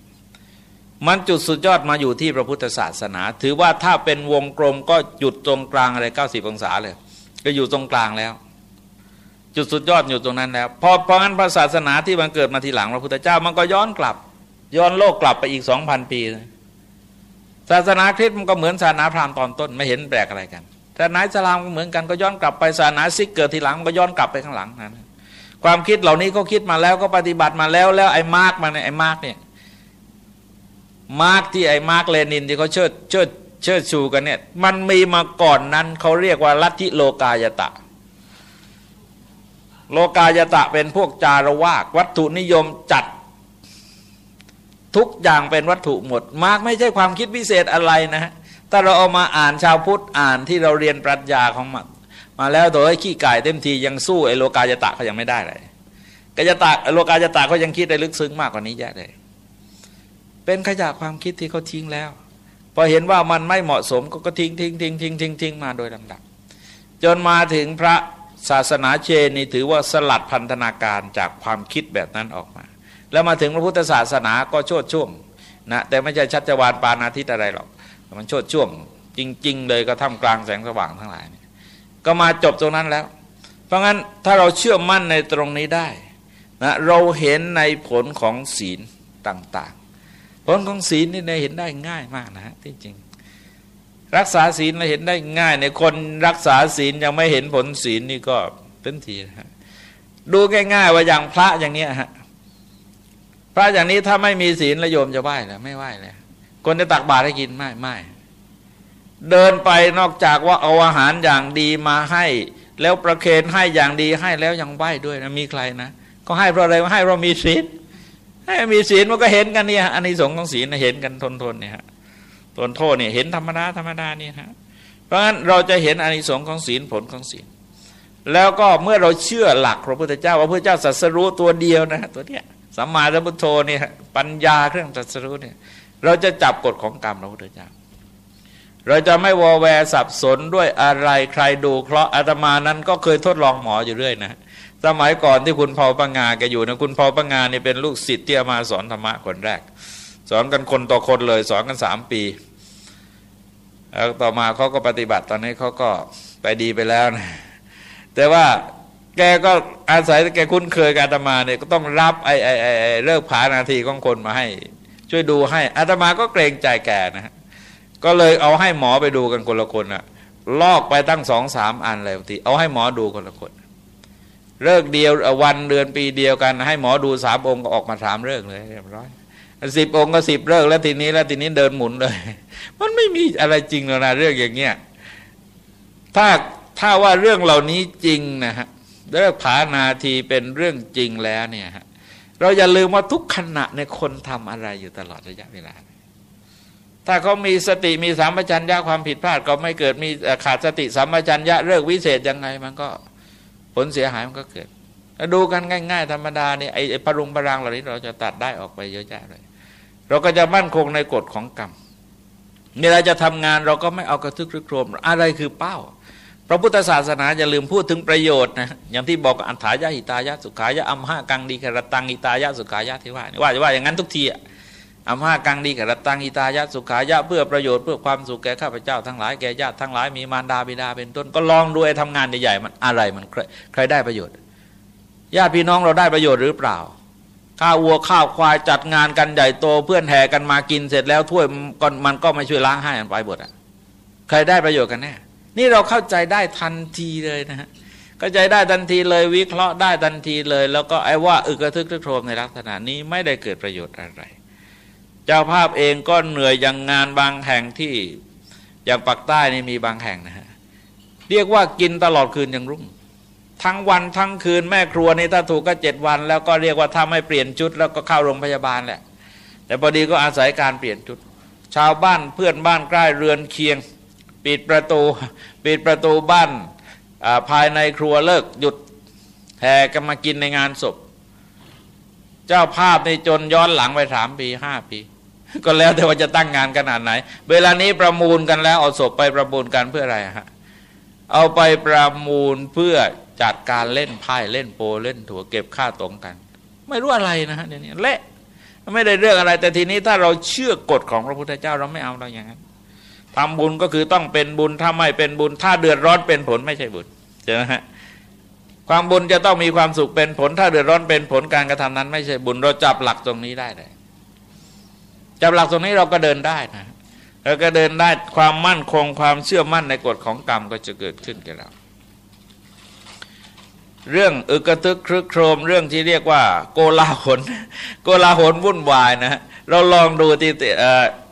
[SPEAKER 1] มันจุดสุดยอดมาอยู่ที่พระพุทธศาสนา ถือว่าถ้าเป็นวงกลมก็จุดตรงกลางอะไรเก้าสิบองศาเลย ก็อยู่ตรงกลางแล้ว จุดสุดยอดอยู่ตรงนั้นแล้วพอเพราะงั้นพระศาสนาที่มันเกิดมาทีหลังพระพุทธเจ้ามันก็ย้อนกลับ ย้อนโลกกลับไปอีกสองพันปี ศาสนาคริสต์มันก็เหมือนศาสนาพราหมณ์ตอนต้นไม่เห็นแปลกอะไรกันศาสนาอิสลามก็เหมือนกันก็ย้อนกลับไปศาสนาซิกเกิดทีหลังก็ย้อนกลับไปข้างหลังนั้นความคิดเหล่านี้ก็คิดมาแล้วก็ปฏิบัติมาแล้วแล้วไอ้มาร์กซ์มาเนี่ยไอ้มาร์กซ์เนี่ยมาร์กซ์ที่ไอ้มาร์กซ์เลนินที่เขาเชิดเชิดเชิดชูกันเนี่ยมันมีมาก่อนนั้นเขาเรียกว่าลัทธิโลกายตะ โลกายตะเป็นพวกจารวาวัตถุนิยมจัด ทุกอย่างเป็นวัตถุหมด มาร์กไม่ใช่ความคิดพิเศษอะไรนะฮะถ้าเราเอามาอ่านชาวพุทธอ่านที่เราเรียนปรัชญาของมันมาแล้วโดยขี้ไก่เต็มทียังสู้ไอ้โลกายตะเขายังไม่ได้เลยกายตะโลกายตะเขายังคิดได้ลึกซึ้งมากกว่านี้แย่เลย เป็นขยะความคิดที่เขาทิ้งแล้ว พอเห็นว่ามันไม่เหมาะสมก็ทิ้งทิ้งทิ้งทิ้งทิ้งทิ้งมาโดยลำดับ จนมาถึงพระศาสนาเชนนี่ถือว่าสลัดพันธนาการจากความคิดแบบนั้นออกมา แล้วมาถึงพระพุทธศาสนาก็โชดช่วงนะแต่ไม่ใช่ชัชวานปานาทิตอะไรหรอกมันโชดช่วงจริง ๆ เลยก็ทำกลางแสงสว่างทั้งหลายก็มาจบตรงนั้นแล้ว เพราะงั้นถ้าเราเชื่อมั่นในตรงนี้ได้นะเราเห็นในผลของศีลต่างๆ ผลของศีลนี่เห็นได้ง่ายมากนะฮะที่จริง รักษาศีลเราเห็นได้ง่ายในคนรักษาศีลยังไม่เห็นผลศีลนี่ก็เป็นทีนะฮะดูง่าย ๆ ว่าอย่างพระอย่างเนี้ยฮะ พระอย่างนี้ถ้าไม่มีศีลระโยมจะไหว้หรือไม่ไหว้เลยคนจะตักบาตรให้กินไม่ไม่เดินไปนอกจากว่าเอาอาหารอย่างดีมาให้ แล้วประเคนให้อย่างดีให้แล้วยังไหว้ด้วยนะมีใครนะก็ให้เพราะอะไรให้เพราะมีศีลให้มีศีลมันก็เห็นกันเนี่ยอันนี้สงของศีลเห็นกันทนทนเนี่ยฮะทนโทษเนี่ยเห็นธรรมดาธรรมดานี่ฮะเพราะฉะนั้นเราจะเห็นอานิสงส์ของศีลผลของศีลแล้วก็เมื่อเราเชื่อหลักพระพุทธเจ้าว่าพระเจ้าสัสรู้ตัวเดียวนะตัวเนี้ย สัมมาสัมพุทโธเนี่ยปัญญาเครื่องสัสรู้เนี่ยเราจะจับกฎของกรรมพระพุทธเจ้าเราจะไม่วอแวสับสนด้วยอะไรใครดูเคราะห์อาตมานั้นก็เคยทดลองหมออยู่เรื่อยนะสมัยก่อนที่คุณพอปังงาแกอยู่นะคุณพอปังงาเนี่ยเป็นลูกศิษย์ที่มาสอนธรรมะคนแรก สอนกันคนต่อคนเลย สอนกันสามปีแล้วต่อมาเขาก็ปฏิบัติตอนนี้เขาก็ไปดีไปแล้วนะแต่ว่า แกก็อาศัยแกคุ้นเคยกับอาตมาเนี่ยก็ต้องรับไอ้ไอ้ไอ้เลิกผานาทีของคนมาให้ ช่วยดูให้อาตมาก็เกรงใจแกนะฮะก็เลยเอาให้หมอไปดูกันคนละคนอะลอกไปตั้งสองสามอันเลยบางทีเอาให้หมอดูคนละคนเลิกเดียววันเดือนปีเดียวกัน ให้หมอดูสามองค์ก็ออกมาถามเลิกเลยเรียบร้อยสิบองค์ก็สิบเลิกแล้วทีนี้แล้วทีนี้เดินหมุนเลย มันไม่มีอะไรจริงแล้วนะเรื่องอย่างเงี้ยถ้าถ้าว่าเรื่องเหล่านี้จริงนะฮะ เรื่องผานาทีเป็นเรื่องจริงแล้วเนี่ยฮะเราอย่าลืมว่าทุกขณะในคนทำอะไรอยู่ตลอดระยะเวลา ถ้าเขามีสติมีสัมปชัญญะความผิดพลาดก็ไม่เกิดมีขาดสติสัมปชัญญะเรื่องวิเศษยังไงมันก็ผลเสียหายมันก็เกิดดูกันง่าย ๆ ธรรมดาเนี่ยไอ้ปรุงปรังเหล่านี้เราจะตัดได้ออกไปเยอะแยะเลย เราก็จะมั่นคงในกฎของกรรมเวลาจะทำงานเราก็ไม่เอากระทึกรึกโครม อะไรคือเป้า พระพุทธศาสนาอย่าลืมพูดถึงประโยชน์นะอย่างที่บอกอันถายะหิตายะสุขายะอัมหะกังดีกรตังหิตายะสุขายะที่ว่าว่าจะว่าอย่างนั้นทุกทีอัมหะกังดีกรตังหิตายะสุขายะเพื่อประโยชน์เพื่อความสุขแก่ข้าพเจ้าทั้งหลายแก่ญาติทั้งหลายมีมารดาบิดาเป็นต้นก็ลองดูไอ้ทำงานใหญ่ๆมันอะไรมันใครใครได้ประโยชน์ญาติพี่น้องเราได้ประโยชน์หรือเปล่าข้าววัวข้าวควายจัดงานกันใหญ่โตเพื่อนแห่กันมากินเสร็จแล้วถ้วยมันก็ไม่ช่วยล้างให้มันไปหมดอะใครได้ประโยชน์กันแน่ นี่เราเข้าใจได้ทันทีเลยนะฮะเข้าใจได้ทันทีเลยวิเคราะห์ได้ทันทีเลย แล้วก็ไอ้ว่าอึกระทึกทึกโครมในลักษณะนี้ไม่ได้เกิดประโยชน์อะไร เจ้าภาพเองก็เหนื่อยอย่างงานบางแห่งที่อย่างปักใต้นี่มีบางแห่งนะฮะเรียกว่ากินตลอดคืนยังรุ่ง ทั้งวันทั้งคืนแม่ครัวนี่ถ้าถูกก็เจ็ดวัน แล้วก็เรียกว่าถ้าไม่เปลี่ยนชุด แล้วก็เข้าโรงพยาบาลแหละ แต่พอดีก็อาศัยการเปลี่ยนชุด ชาวบ้านเพื่อนบ้านใกล้เรือนเคียง ปิดประตูปิดประตูบ้านภายในครัวเลิกหยุดแห่กันมากินในงานศพ เจ้าภาพในจนย้อนหลังไปสามปีห้าปี ก็แล้วแต่ว่าจะตั้งงานขนาดไหน เวลานี้ประมูลกันแล้วเอาศพไปประมูลกันเพื่ออะไรฮะเอาไปประมูลเพื่อจัดการเล่นไพ่เล่นโปเล่นถั่วเก็บค่าตรงกัน ไม่รู้อะไรนะฮะเดี๋ยวนี้เละไม่ได้เรื่องอะไร แต่ทีนี้ถ้าเราเชื่อกฎของพระพุทธเจ้าเราไม่เอาเราอย่างนั้น ทำบุญก็คือต้องเป็นบุญถ้าไม่เป็นบุญ ถ้าเดือดร้อนเป็นผลไม่ใช่บุญใช่ไหมฮะความบุญจะต้องมีความสุขเป็นผล ถ้าเดือดร้อนเป็นผลการกระทำนั้น ไม่ใช่บุญเราจับหลักตรงนี้ได้เลยจับหลักตรงนี้เราก็เดินได้นะเราก็เดินได้ความมั่นคงความเชื่อมั่นในกฎของกรรมก็จะเกิดขึ้นกับเราเรื่องอึกระทึกครึกโครมเรื่องที่เรียกว่า โกลาหล โกลาหลวุ่นวายนะเราลองดูที่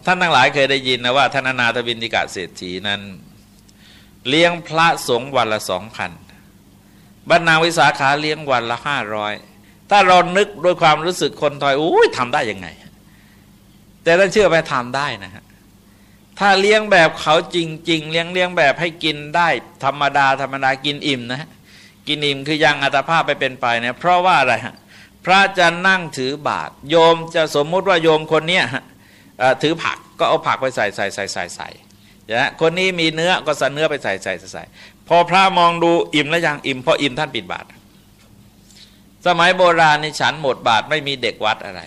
[SPEAKER 1] ท่านทั้งหลายเคยได้ยินนะว่า ท่านนาถบินติกะเศรษฐีนั้น เลี้ยงพระสงฆ์วันละสองพันบรรณาวิสาขาเลี้ยงวันละห้าร้อยถ้าเรานึกด้วยความรู้สึกคนทอยอุ้ยทำได้ยังไง แต่ถ้านเชื่อไปทำได้นะฮะถ้าเลี้ยงแบบเขาจริง ๆ เลี้ยงเลี้ยงแบบให้กินได้ ธรรมดา ธรรมดากินอิ่มนะฮะกินอิ่มคือยังอัตภาพไปเป็นไปเนี่ยเพราะว่าอะไรฮะพระจะนั่งถือบาตรโยมจะสมมุติว่าโยมคนเนี้ย ถือผักก็เอาผักไปใส่ใส่ใส่ใส่ใส่นะคนนี้มีเนื้อก็ใส่เนื้อไปใส่ใส่ใส่พอพระมองดูอิ่มแล้วยังอิ่มพออิ่มท่านปิดบาตรสมัยโบราณในฉันหมดบาทไม่มีเด็กวัดอะไร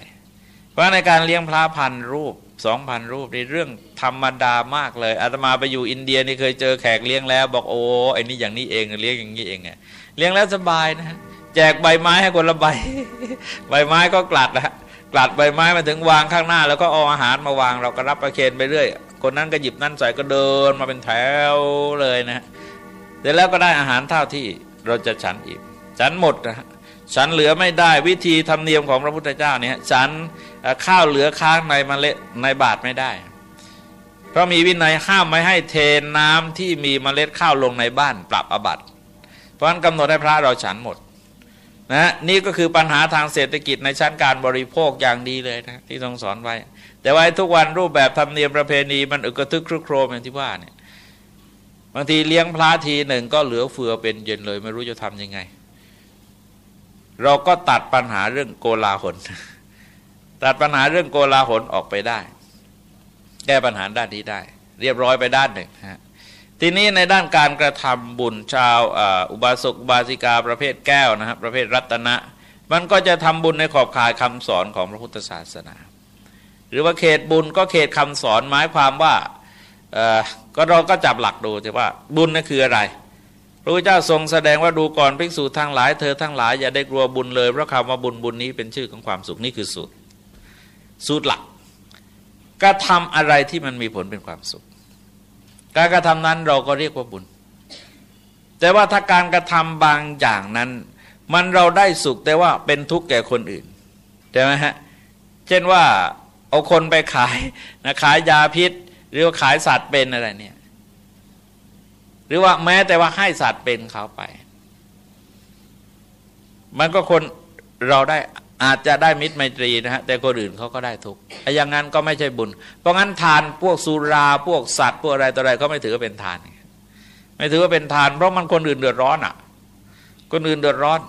[SPEAKER 1] เพราะในการเลี้ยงพระพันรูปสองพันรูปในเรื่องธรรมดามากเลยอาตมาไปอยู่อินเดียนี่เคยเจอแขกเลี้ยงแล้ว บอกโอ้ไอ้นี่อย่างนี้เองเลี้ยงอย่างนี้เองไงเลี้ยงแล้วสบายนะ แจกใบไม้ให้คนละใบ ใบไม้ก็กลัดนะ กลัดใบไม้มาถึงวางข้างหน้า แล้วก็เอาอาหารมาวางเราก็รับประเคนไปเรื่อย คนนั้นก็หยิบนั่นใส่ก็เดินมาเป็นแถวเลยนะเสร็จแล้วก็ได้อาหารเท่าที่เราจะฉันอีกฉันหมดนะฉันเหลือไม่ได้วิธีธรรมเนียมของพระพุทธเจ้าเนี่ยฉันข้าวเหลือค้างในมเมล็ดในบาทไม่ได้ เพราะมีวินัยห้ามไม่ให้เทน้ำที่มีเมล็ดข้าวลงในบ้านปรับอบัติ เพราะฉะนั้นกำหนดให้พระเราฉันหมด นะนี่ก็คือปัญหาทางเศรษฐกิจในชั้นการบริโภคอย่างดีเลยนะที่ทรงสอนไว้ แต่ว่าทุกวันรูปแบบธรรมเนียมประเพณีมันอึกระทึกครุโครมอย่างที่ว่าเนี่ยบางทีเลี้ยงพระทีหนึ่งก็เหลือเฟือเป็นเย็นเลย ไม่รู้จะทํำยังไง เราก็ตัดปัญหาเรื่องโกลาหลตัดปัญหาเรื่องโกลาหลออกไปได้ แก้ปัญหาด้านนี้ได้ เรียบร้อยไปด้านหนึ่งฮะ ทีนี้ในด้านการกระทำบุญชาวอุบาสกอุบาสิกาประเภทแก้วนะครับประเภทรัตนะ มันก็จะทำบุญในขอบข่ายคำสอนของพระพุทธศาสนา หรือว่าเขตบุญก็เขตคำสอนหมายความว่าก็เราก็จับหลักดูใช่ว่าบุญนั่นคืออะไรพระพุทธเจ้าทรงแสดงว่าดูก่อนภิกษุทั้งหลายเธอทั้งหลายอย่าได้กลัวบุญเลยเพราะคำว่าบุญบุญนี้เป็นชื่อของความสุขนี่คือสูตรสูตรหลักกระทำอะไรที่มันมีผลเป็นความสุข การกระทำนั้นเราก็เรียกว่าบุญ แต่ว่าถ้าการกระทำบางอย่างนั้น มันเราได้สุขแต่ว่าเป็นทุกข์แก่คนอื่นใช่ไหมฮะเช่นว่าเอาคนไปขายนะขายยาพิษ หรือว่าขายสัตว์เป็นอะไรเนี่ยหรือว่าแม้แต่ว่าให้สัตว์เป็นเขาไป มันก็คนเราได้ อาจจะได้มิตรไมตรีนะฮะแต่คนอื่นเขาก็ได้ทุกข์อย่างนั้นก็ไม่ใช่บุญ เพราะงั้นทานพวกสุราพวกสัตว์พวกอะไรต่ออะไรก็ไม่ถือว่าเป็นทาน ไม่ถือว่าเป็นทาน เพราะมันคนอื่นเดือดร้อนอะ คนอื่นเดือดร้อน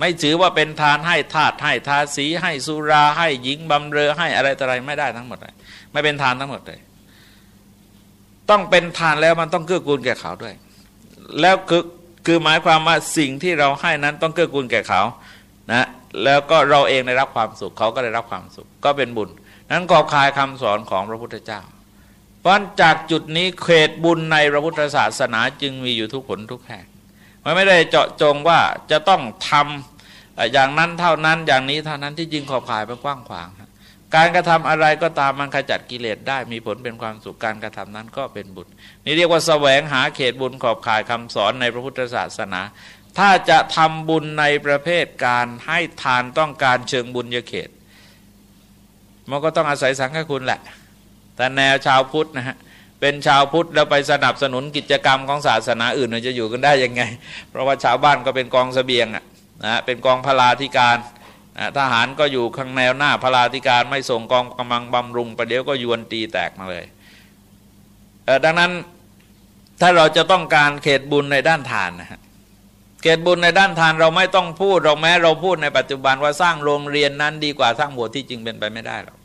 [SPEAKER 1] ไม่ถือว่าเป็นทานให้ทาตให้ทาสีให้สุราให้หญิงบำเรอให้อะไรต่ออะไรไม่ได้ทั้งหมดเลยไม่เป็นทานทั้งหมดเลยต้องเป็นทานแล้วมันต้องเกื้อกูลแก่เขาด้วย แล้วคือคือหมายความว่าสิ่งที่เราให้นั้นต้องเกื้อกูลแก่เขา นะแล้วก็เราเองได้รับความสุขเขาก็ได้รับความสุขก็เป็นบุญ นั้นกอบคายคำสอนของพระพุทธเจ้า เพราะจากจุดนี้เขตบุญในพระพุทธศาสนาจึงมีอยู่ทุกผลทุกแห่งมันไม่ได้เจาะจงว่าจะต้องทำอย่างนั้นเท่านั้นอย่างนี้เท่านั้นที่จริงขอบขายไปกว้างขวางการกระทำอะไรก็ตามมันขจัดกิเลสได้มีผลเป็นความสุขการกระทำนั้นก็เป็นบุญนี่เรียกว่าแสวงหาเขตบุญขอบขายคำสอนในพระพุทธศาสนา ถ้าจะทำบุญในประเภทการให้ทานต้องการเชิงบุญยเขต มันก็ต้องอาศัยสังฆคุณแหละ แต่แนวชาวพุทธนะฮะเป็นชาวพุทธแล้วไปสนับสนุนกิจกรรมของศาสนาอื่นมันจะอยู่กันได้ยังไง เพราะว่าชาวบ้านก็เป็นกองสเสบียงอะนะเป็นกองพลาธิการทหารก็อยู่ข้างแนวหน้าพลาธิการไม่ส่งกองกำลังบำรุงประเดี๋ยวก็ยวนตีแตกมาเลยดังนั้นถ้าเราจะต้องการเขตบุญในด้านทานนะฮะ เกตบุญในด้านทานเราไม่ต้องพูดเราแม้เราพูดในปัจจุบันว่าสร้างโรงเรียนนั้นดีกว่าสร้างโบสถ์ที่จริงเป็นไปไม่ได้หรอก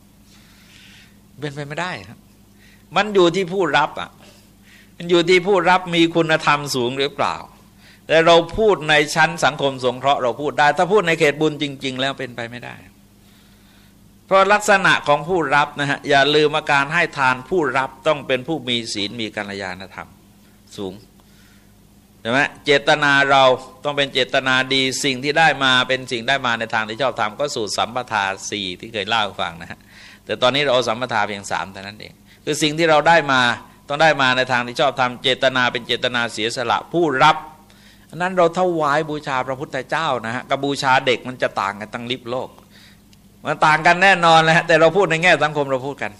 [SPEAKER 1] เป็นไปไม่ได้ครับ มันอยู่ที่ผู้รับอะ มันอยู่ที่ผู้รับมีคุณธรรมสูงหรือเปล่า แต่เราพูดในชั้นสังคมสงเคราะห์เราพูดได้ ถ้าพูดในเขตบุญจริง ๆ แล้วเป็นไปไม่ได้ เพราะลักษณะของผู้รับนะฮะอย่าลืมอาการให้ทานผู้รับต้องเป็นผู้มีศีลมีกัลยาณธรรมสูง ใช่ไหมเจตนาเราต้องเป็นเจตนาดีสิ่งที่ได้มาเป็นสิ่งได้มาในทางที่ชอบทำก็สูตรสัมปทาสี่ที่เคยเล่าให้ฟังนะฮะแต่ตอนนี้เราเอาสัมปทาเพียงสามแต่านั้นเองคือสิ่งที่เราได้มาต้องได้มาในทางที่ชอบทำเจตนาเป็นเจตนาเสียสละผู้รับอันนั้นเราถวายบูชาพระพุทธเจ้านะฮะกับบูชาเด็กมันจะต่างกันตั้งลิบโลก มันต่างกันแน่นอนแหละแต่เราพูดในแง่สังคมเราพูดกัน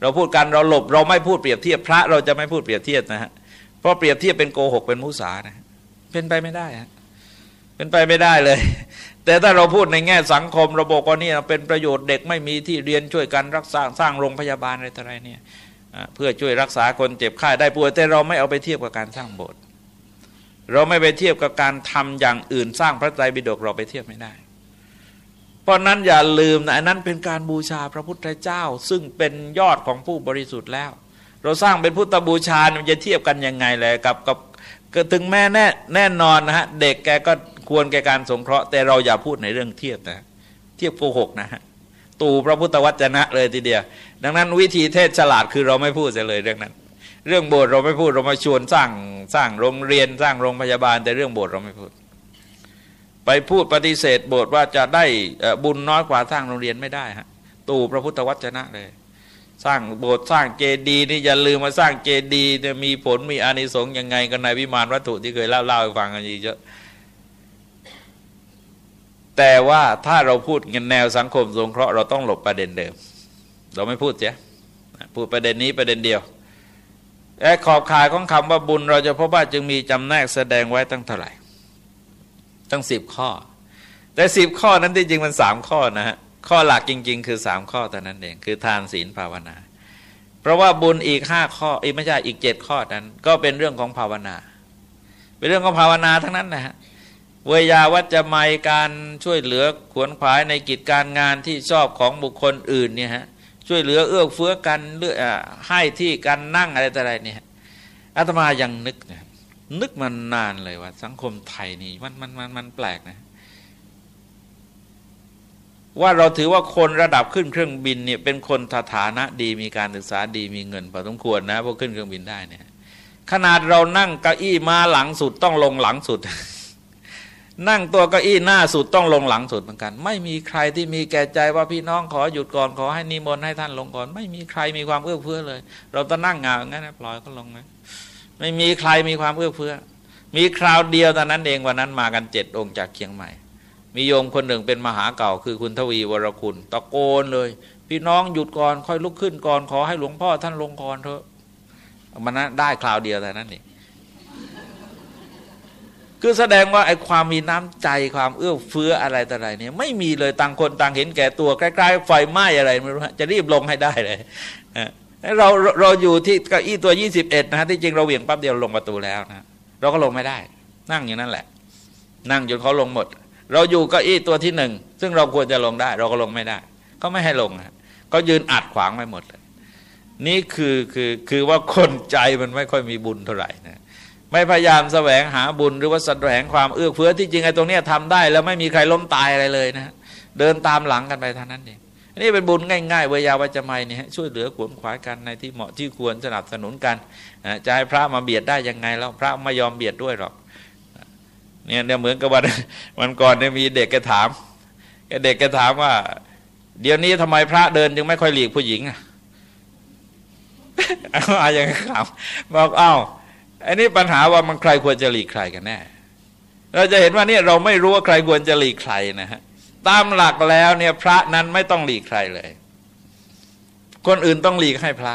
[SPEAKER 1] เราพูดกันเราหลบเราไม่พูดเปรียบเทียบพระ เราจะไม่พูดเปรียบเทียบนะฮะ เพราะเปรียบเทียบเป็นโกหกเป็นมุสานะเป็นไปไม่ได้ฮะเป็นไปไม่ได้เลย แต่ถ้าเราพูดในแง่สังคมราบอกว่านี่เป็นประโยชน์เด็กไม่มีที่เรียนช่วยกันรักษาสร้างโรงพยาบาลอะไรต่ออะไรเนี่ยเพื่อช่วยรักษาคนเจ็บไข้ได้ป่วยแต่เราไม่เอาไปเทียบกับการสร้างโบสถ์เราไม่ไปเทียบกับการทำอย่างอื่นสร้างพระไตรปิฎกเราไปเทียบไม่ได้ เพราะนั้นอย่าลืมนะนั้นเป็นการบูชาพระพุทธเจ้า ซึ่งเป็นยอดของผู้บริสุทธิ์แล้ว เราสร้างเป็นพุทธบูชามันจะเทียบกันยังไงเลยกับกับถึงแม่แน่แน่นอนนะฮะเด็กแกก็ควรแก่การสงเคราะห์แต่เราอย่าพูดในเรื่องเทียบนะ เทียบโกหกนะฮะตู่พระพุทธวจนะเลยทีเดียว ดังนั้นวิธีเทศฉลาดคือเราไม่พูดเลยเรื่องนั้น เรื่องโบสถ์เราไม่พูดเรามาชวนสร้างสร้างโรงเรียนสร้างโรงพยาบาลแต่เรื่องโบสถ์เราไม่พูด ไปพูดปฏิเสธโบสถ์ว่าจะได้บุญน้อยกว่าสร้างโรงเรียนไม่ได้ฮะตู่พระพุทธวจนะเลย สร้างโบสถ์สร้างเจดีย์นี่อย่าลืมมาสร้างเจดีย์จะมีผลมีอานิสงส์ยังไงกันในวิมานวัตถุที่เคยเล่าเล่าให้ฟังกันเยอะแต่ว่าถ้าเราพูดกันแนวสังคมสงเคราะห์เราต้องหลบประเด็นเดิม เราไม่พูดเสียพูดประเด็นนี้ประเด็นเดียวแอ้ขอบข่ายของคำว่าบุญ เราจะพบว่าจึงมีจำแนกแสดงไว้ตั้งเท่าไหร่ ตั้งสิบข้อ แต่สิบข้อนั้นที่จริงมันสามข้อนะฮะ ข้อหลักจริง ๆ คือสามข้อแต่นั้นเอง คือทานศีลภาวนา เพราะว่าบุญอีกห้าข้ออีกไม่ใช่อีกเจ็ดข้อนั้น ก็เป็นเรื่องของภาวนา เป็นเรื่องของภาวนาทั้งนั้นนะฮะเวยาวัจจะไมการช่วยเหลือขวนขวายในกิจการงานที่ชอบของบุคคลอื่นเนี่ยฮะช่วยเหลือเอื้อเฟื้อกันเลือให้ที่กันนั่งอะไรต่ออะไรเนี่ยอาตมายังนึกนะนึกมันนานเลยว่า สังคมไทยนี่มันมันมันมันแปลกนะ ว่าเราถือว่าคนระดับขึ้นเครื่องบินเนี่ยเป็นคนฐานะดีมีการศึกษาดีมีเงินพอสมควรนะพวกขึ้นเครื่องบินได้เนี่ยขนาดเรานั่งเก้าอี้มาหลังสุดต้องลงหลังสุด นั่งตัวเก้าอี้หน้าสุดต้องลงหลังสุดเหมือนกัน ไม่มีใครที่มีแก่ใจว่าพี่น้องขอหยุดก่อนขอให้นิมนต์ให้ท่านลงก่อน ไม่มีใครมีความเอื้อเฟื้อเลย เราต้องนั่งเงาอย่างนั้นนะปล่อยก็ลงนะไม่มีใครมีความเอื้อเฟื้อ มีคราวเดียวตอนนั้นเองวันนั้นมากันเจ็ดองค์จากเชียงใหม่ มีโยมคนหนึ่งเป็นมหาเก่า คือคุณทวีวรคุณตะโกนเลย พี่น้องหยุดก่อนค่อยลุกขึ้นก่อนขอให้หลวงพ่อท่านลงก่อนเถอะมันนั้นได้คราวเดียวแต่นั้นเองคือแสดงว่าไอ้ความมีน้ำใจความเอื้อเฟื้ออะไรต่ออะไรเนี่ยไม่มีเลยต่างคนต่างเห็นแก่ตัวใกล้ๆไฟไหม้อะไรไม่รู้จะรีบลงให้ได้เลยเราเราอยู่ที่เก้าอี้ตัวยี่สิบเอ็ดนะฮะที่จริงเราเหวี่ยงปั๊บเดียวลงประตูแล้วนะเราก็ลงไม่ได้ นั่งอยู่นั่นแหละ นั่งจนเขาลงหมด เราอยู่เก้าอี้ตัวที่หนึ่งซึ่งเราควรจะลงได้ เราก็ลงไม่ได้เขาไม่ให้ลงนะก็ยืนอัดขวางไม่หมดเลย นี่คือคือคือว่าคนใจมันไม่ค่อยมีบุญเท่าไหร่นะไม่พยายามแสวงหาบุญหรือว่าแสวงความเอื้อเฟื้อที่จริงไอ้ตรงนี้ทำได้ แล้วไม่มีใครล้มตายอะไรเลยนะ เดินตามหลังกันไปเท่านั้นเองอันนี้เป็นบุญง่ายๆเวยาวัจไมเนี่ยช่วยเหลือขวนขวายกันในที่เหมาะที่ควรสนับสนุนกันจะให้พระมาเบียดได้ยังไงแล้วพระไม่ยอมเบียดด้วยหรอก เนี่ยเนี่ยเหมือนกับวันวันก่อนเนี่ยมีเด็กแกถามเด็กแกถามว่า เดี๋ยวนี้ทำไมพระเดินจึงไม่ค่อยหลีกผู้หญิงอะอะไรอย่างนี้ครับอกเอ้าอันนี้ปัญหาว่ามันใครควรจะหลีกใครกันแน่ เราจะเห็นว่าเนี่ยเราไม่รู้ว่าใครควรจะหลีกใครนะฮะตามหลักแล้วเนี่ยพระนั้นไม่ต้องหลีกใครเลย คนอื่นต้องหลีกให้พระ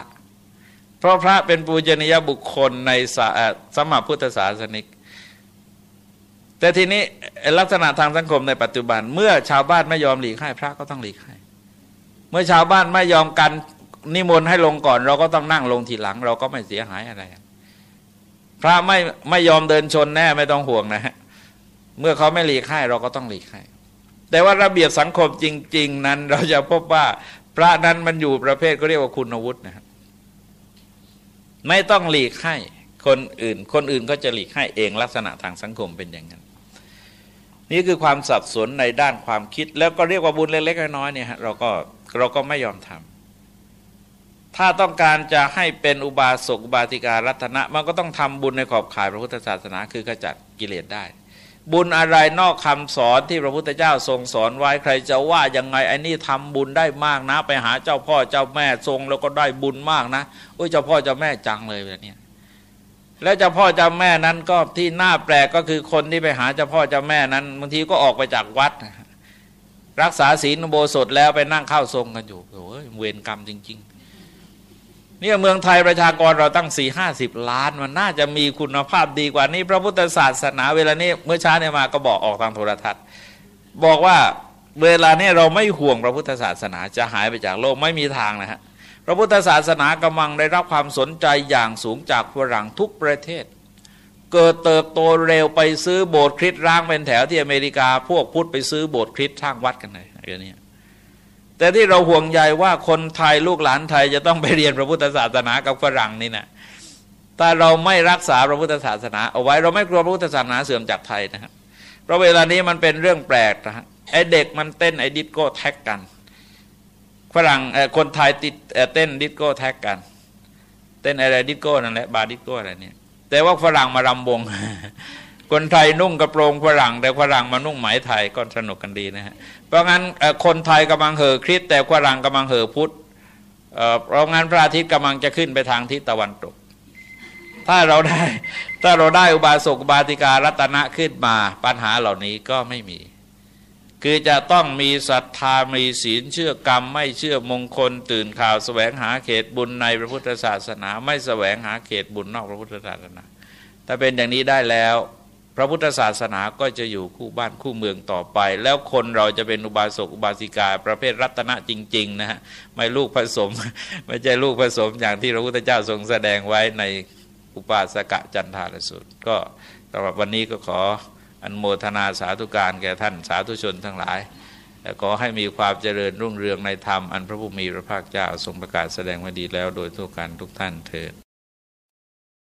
[SPEAKER 1] เพราะพระเป็นปูชนียบุคคลในสมัพุทธศาสนิก แต่ทีนี้ลักษณะทางสังคมในปัจจุบัน เมื่อชาวบ้านไม่ยอมหลีกให้พระก็ต้องหลีกให้ เมื่อชาวบ้านไม่ยอมกันนิมนต์ให้ลงก่อน เราก็ต้องนั่งลงทีหลัง เราก็ไม่เสียหายอะไร พระไม่ไม่ยอมเดินชนแน่ไม่ต้องห่วงนะฮะเมื่อเขาไม่หลีกให้เราก็ต้องหลีกให้แต่ว่าระเบียบสังคมจริง ๆ นั้น เราจะพบว่าพระนั้นมันอยู่ประเภทก็เรียกว่าคุณวุฒินะครับไม่ต้องหลีกให้คนอื่น คนอื่นก็จะหลีกให้เองลักษณะทางสังคมเป็นอย่างนั้น นี่คือความสับสนในด้านความคิด แล้วก็เรียกว่าบุญเล็กๆน้อยๆเนี่ยเราก็เราก็ไม่ยอมทำถ้าต้องการจะให้เป็นอุบาสกอุบาติการัตนะ มันก็ต้องทำบุญในขอบข่ายพระพุทธศาสนาคือขจัดกิเลสได้ บุญอะไรนอกคำสอนที่พระพุทธเจ้าทรงสอนไว้ใครจะว่ายังไงไอ้นี่ทำบุญได้มากนะ ไปหาเจ้าพ่อเจ้าแม่ทรงแล้วก็ได้บุญมากนะโอ้ยเจ้าพ่อเจ้าแม่จังเลยแบบนี้ แล้วเจ้าพ่อเจ้าแม่นั้นก็ที่น่าแปลกก็คือคนที่ไปหาเจ้าพ่อเจ้าแม่นั้นบางทีก็ออกไปจากวัด รักษาศีลโบสถแล้วไปนั่งเข้าทรงกันอยู่โอ้ยเวรกรรมจริง ๆ เนี่ยเมืองไทยประชากรเราตั้งสี่ห้าสิบล้าน มันน่าจะมีคุณภาพดีกว่านี้ พระพุทธศาสนาเวลานี้เมื่อช้าเนี่ยมาก็บอกออกทางโทรทัศน์ บอกว่าเวลานี้เราไม่ห่วงพระพุทธศาสนาจะหายไปจากโลกไม่มีทางนะฮะ พระพุทธศาสนากำลังได้รับความสนใจอย่างสูงจากฝรั่งทุกประเทศ เกิดเติบโตเร็วไปซื้อโบสถ์คริสต์ร้างเป็นแถวที่อเมริกา พวกพุทธไปซื้อโบสถ์คริสต์สร้างวัดกันเลยอะไรนี้แต่ที่เราห่วงใยว่าคนไทยลูกหลานไทยจะต้องไปเรียนพระพุทธศาสนากับฝรั่งนี่นะถ้าเราไม่รักษาพระพุทธศาสนา เอาไว้เราไม่กลัวพระพุทธศาสนาเสื่อมจากไทยนะครับเพราะเวลานี้มันเป็นเรื่องแปลกนะฮะไอเด็กมันเต้นไอ้ดิสโก้เธคกัน ฝรั่งคนไทยติดเต้นดิสโก้เธคกัน เต้นอะไรดิสโก้นั่นแหละบาร์ดิสโก้อะไรเนี่ยแต่ว่าฝรั่งมารำวง คนไทยนุ่งกระโปรงฝรั่ง แต่ฝรั่งมานุ่งไหมไทยก็สนุกกันดีนะฮะเพราะงั้นคนไทยกำลังเห่อคริสต์แต่ฝรั่งกำลังเห่อพุทธเพราะงั้นพระอาทิตย์กำลังจะขึ้นไปทางทิศตะวันตก ถ้าเราได้ถ้าเราได้อุบาสกบาติการัตนะขึ้นมาปัญหาเหล่านี้ก็ไม่มี คือจะต้องมีศรัทธามีศีลเชื่อกรรม ไม่เชื่อมงคล ตื่นข่าวสแสวงหาเขตบุญในพระพุทธศาสนา ไม่สแสวงหาเขตบุญนอกพระพุทธศาสนา ถ้าเป็นอย่างนี้ได้แล้ว พระพุทธศาสนาก็จะอยู่คู่บ้านคู่เมืองต่อไป แล้วคนเราจะเป็นอุบาสกอุบาสิกา ประเภทรัตนะจริง ๆ นะฮะไม่ลูกผสม ไม่ใช่ลูกผสมอย่างที่พระพุทธเจ้าทรงแสดงไว้ในอุปาสกะจันทารสุดก็สำหรับวันนี้ก็ขอ อันโมทนาสาธุการแก่ท่านสาธุชนทั้งหลายและขอให้มีความเจริญรุ่งเรืองในธรรม อันพระผู้มีพระภาคเจ้าทรงประกาศแสดงไว้ดีแล้วโดยทั่วการทุกท่านเถิด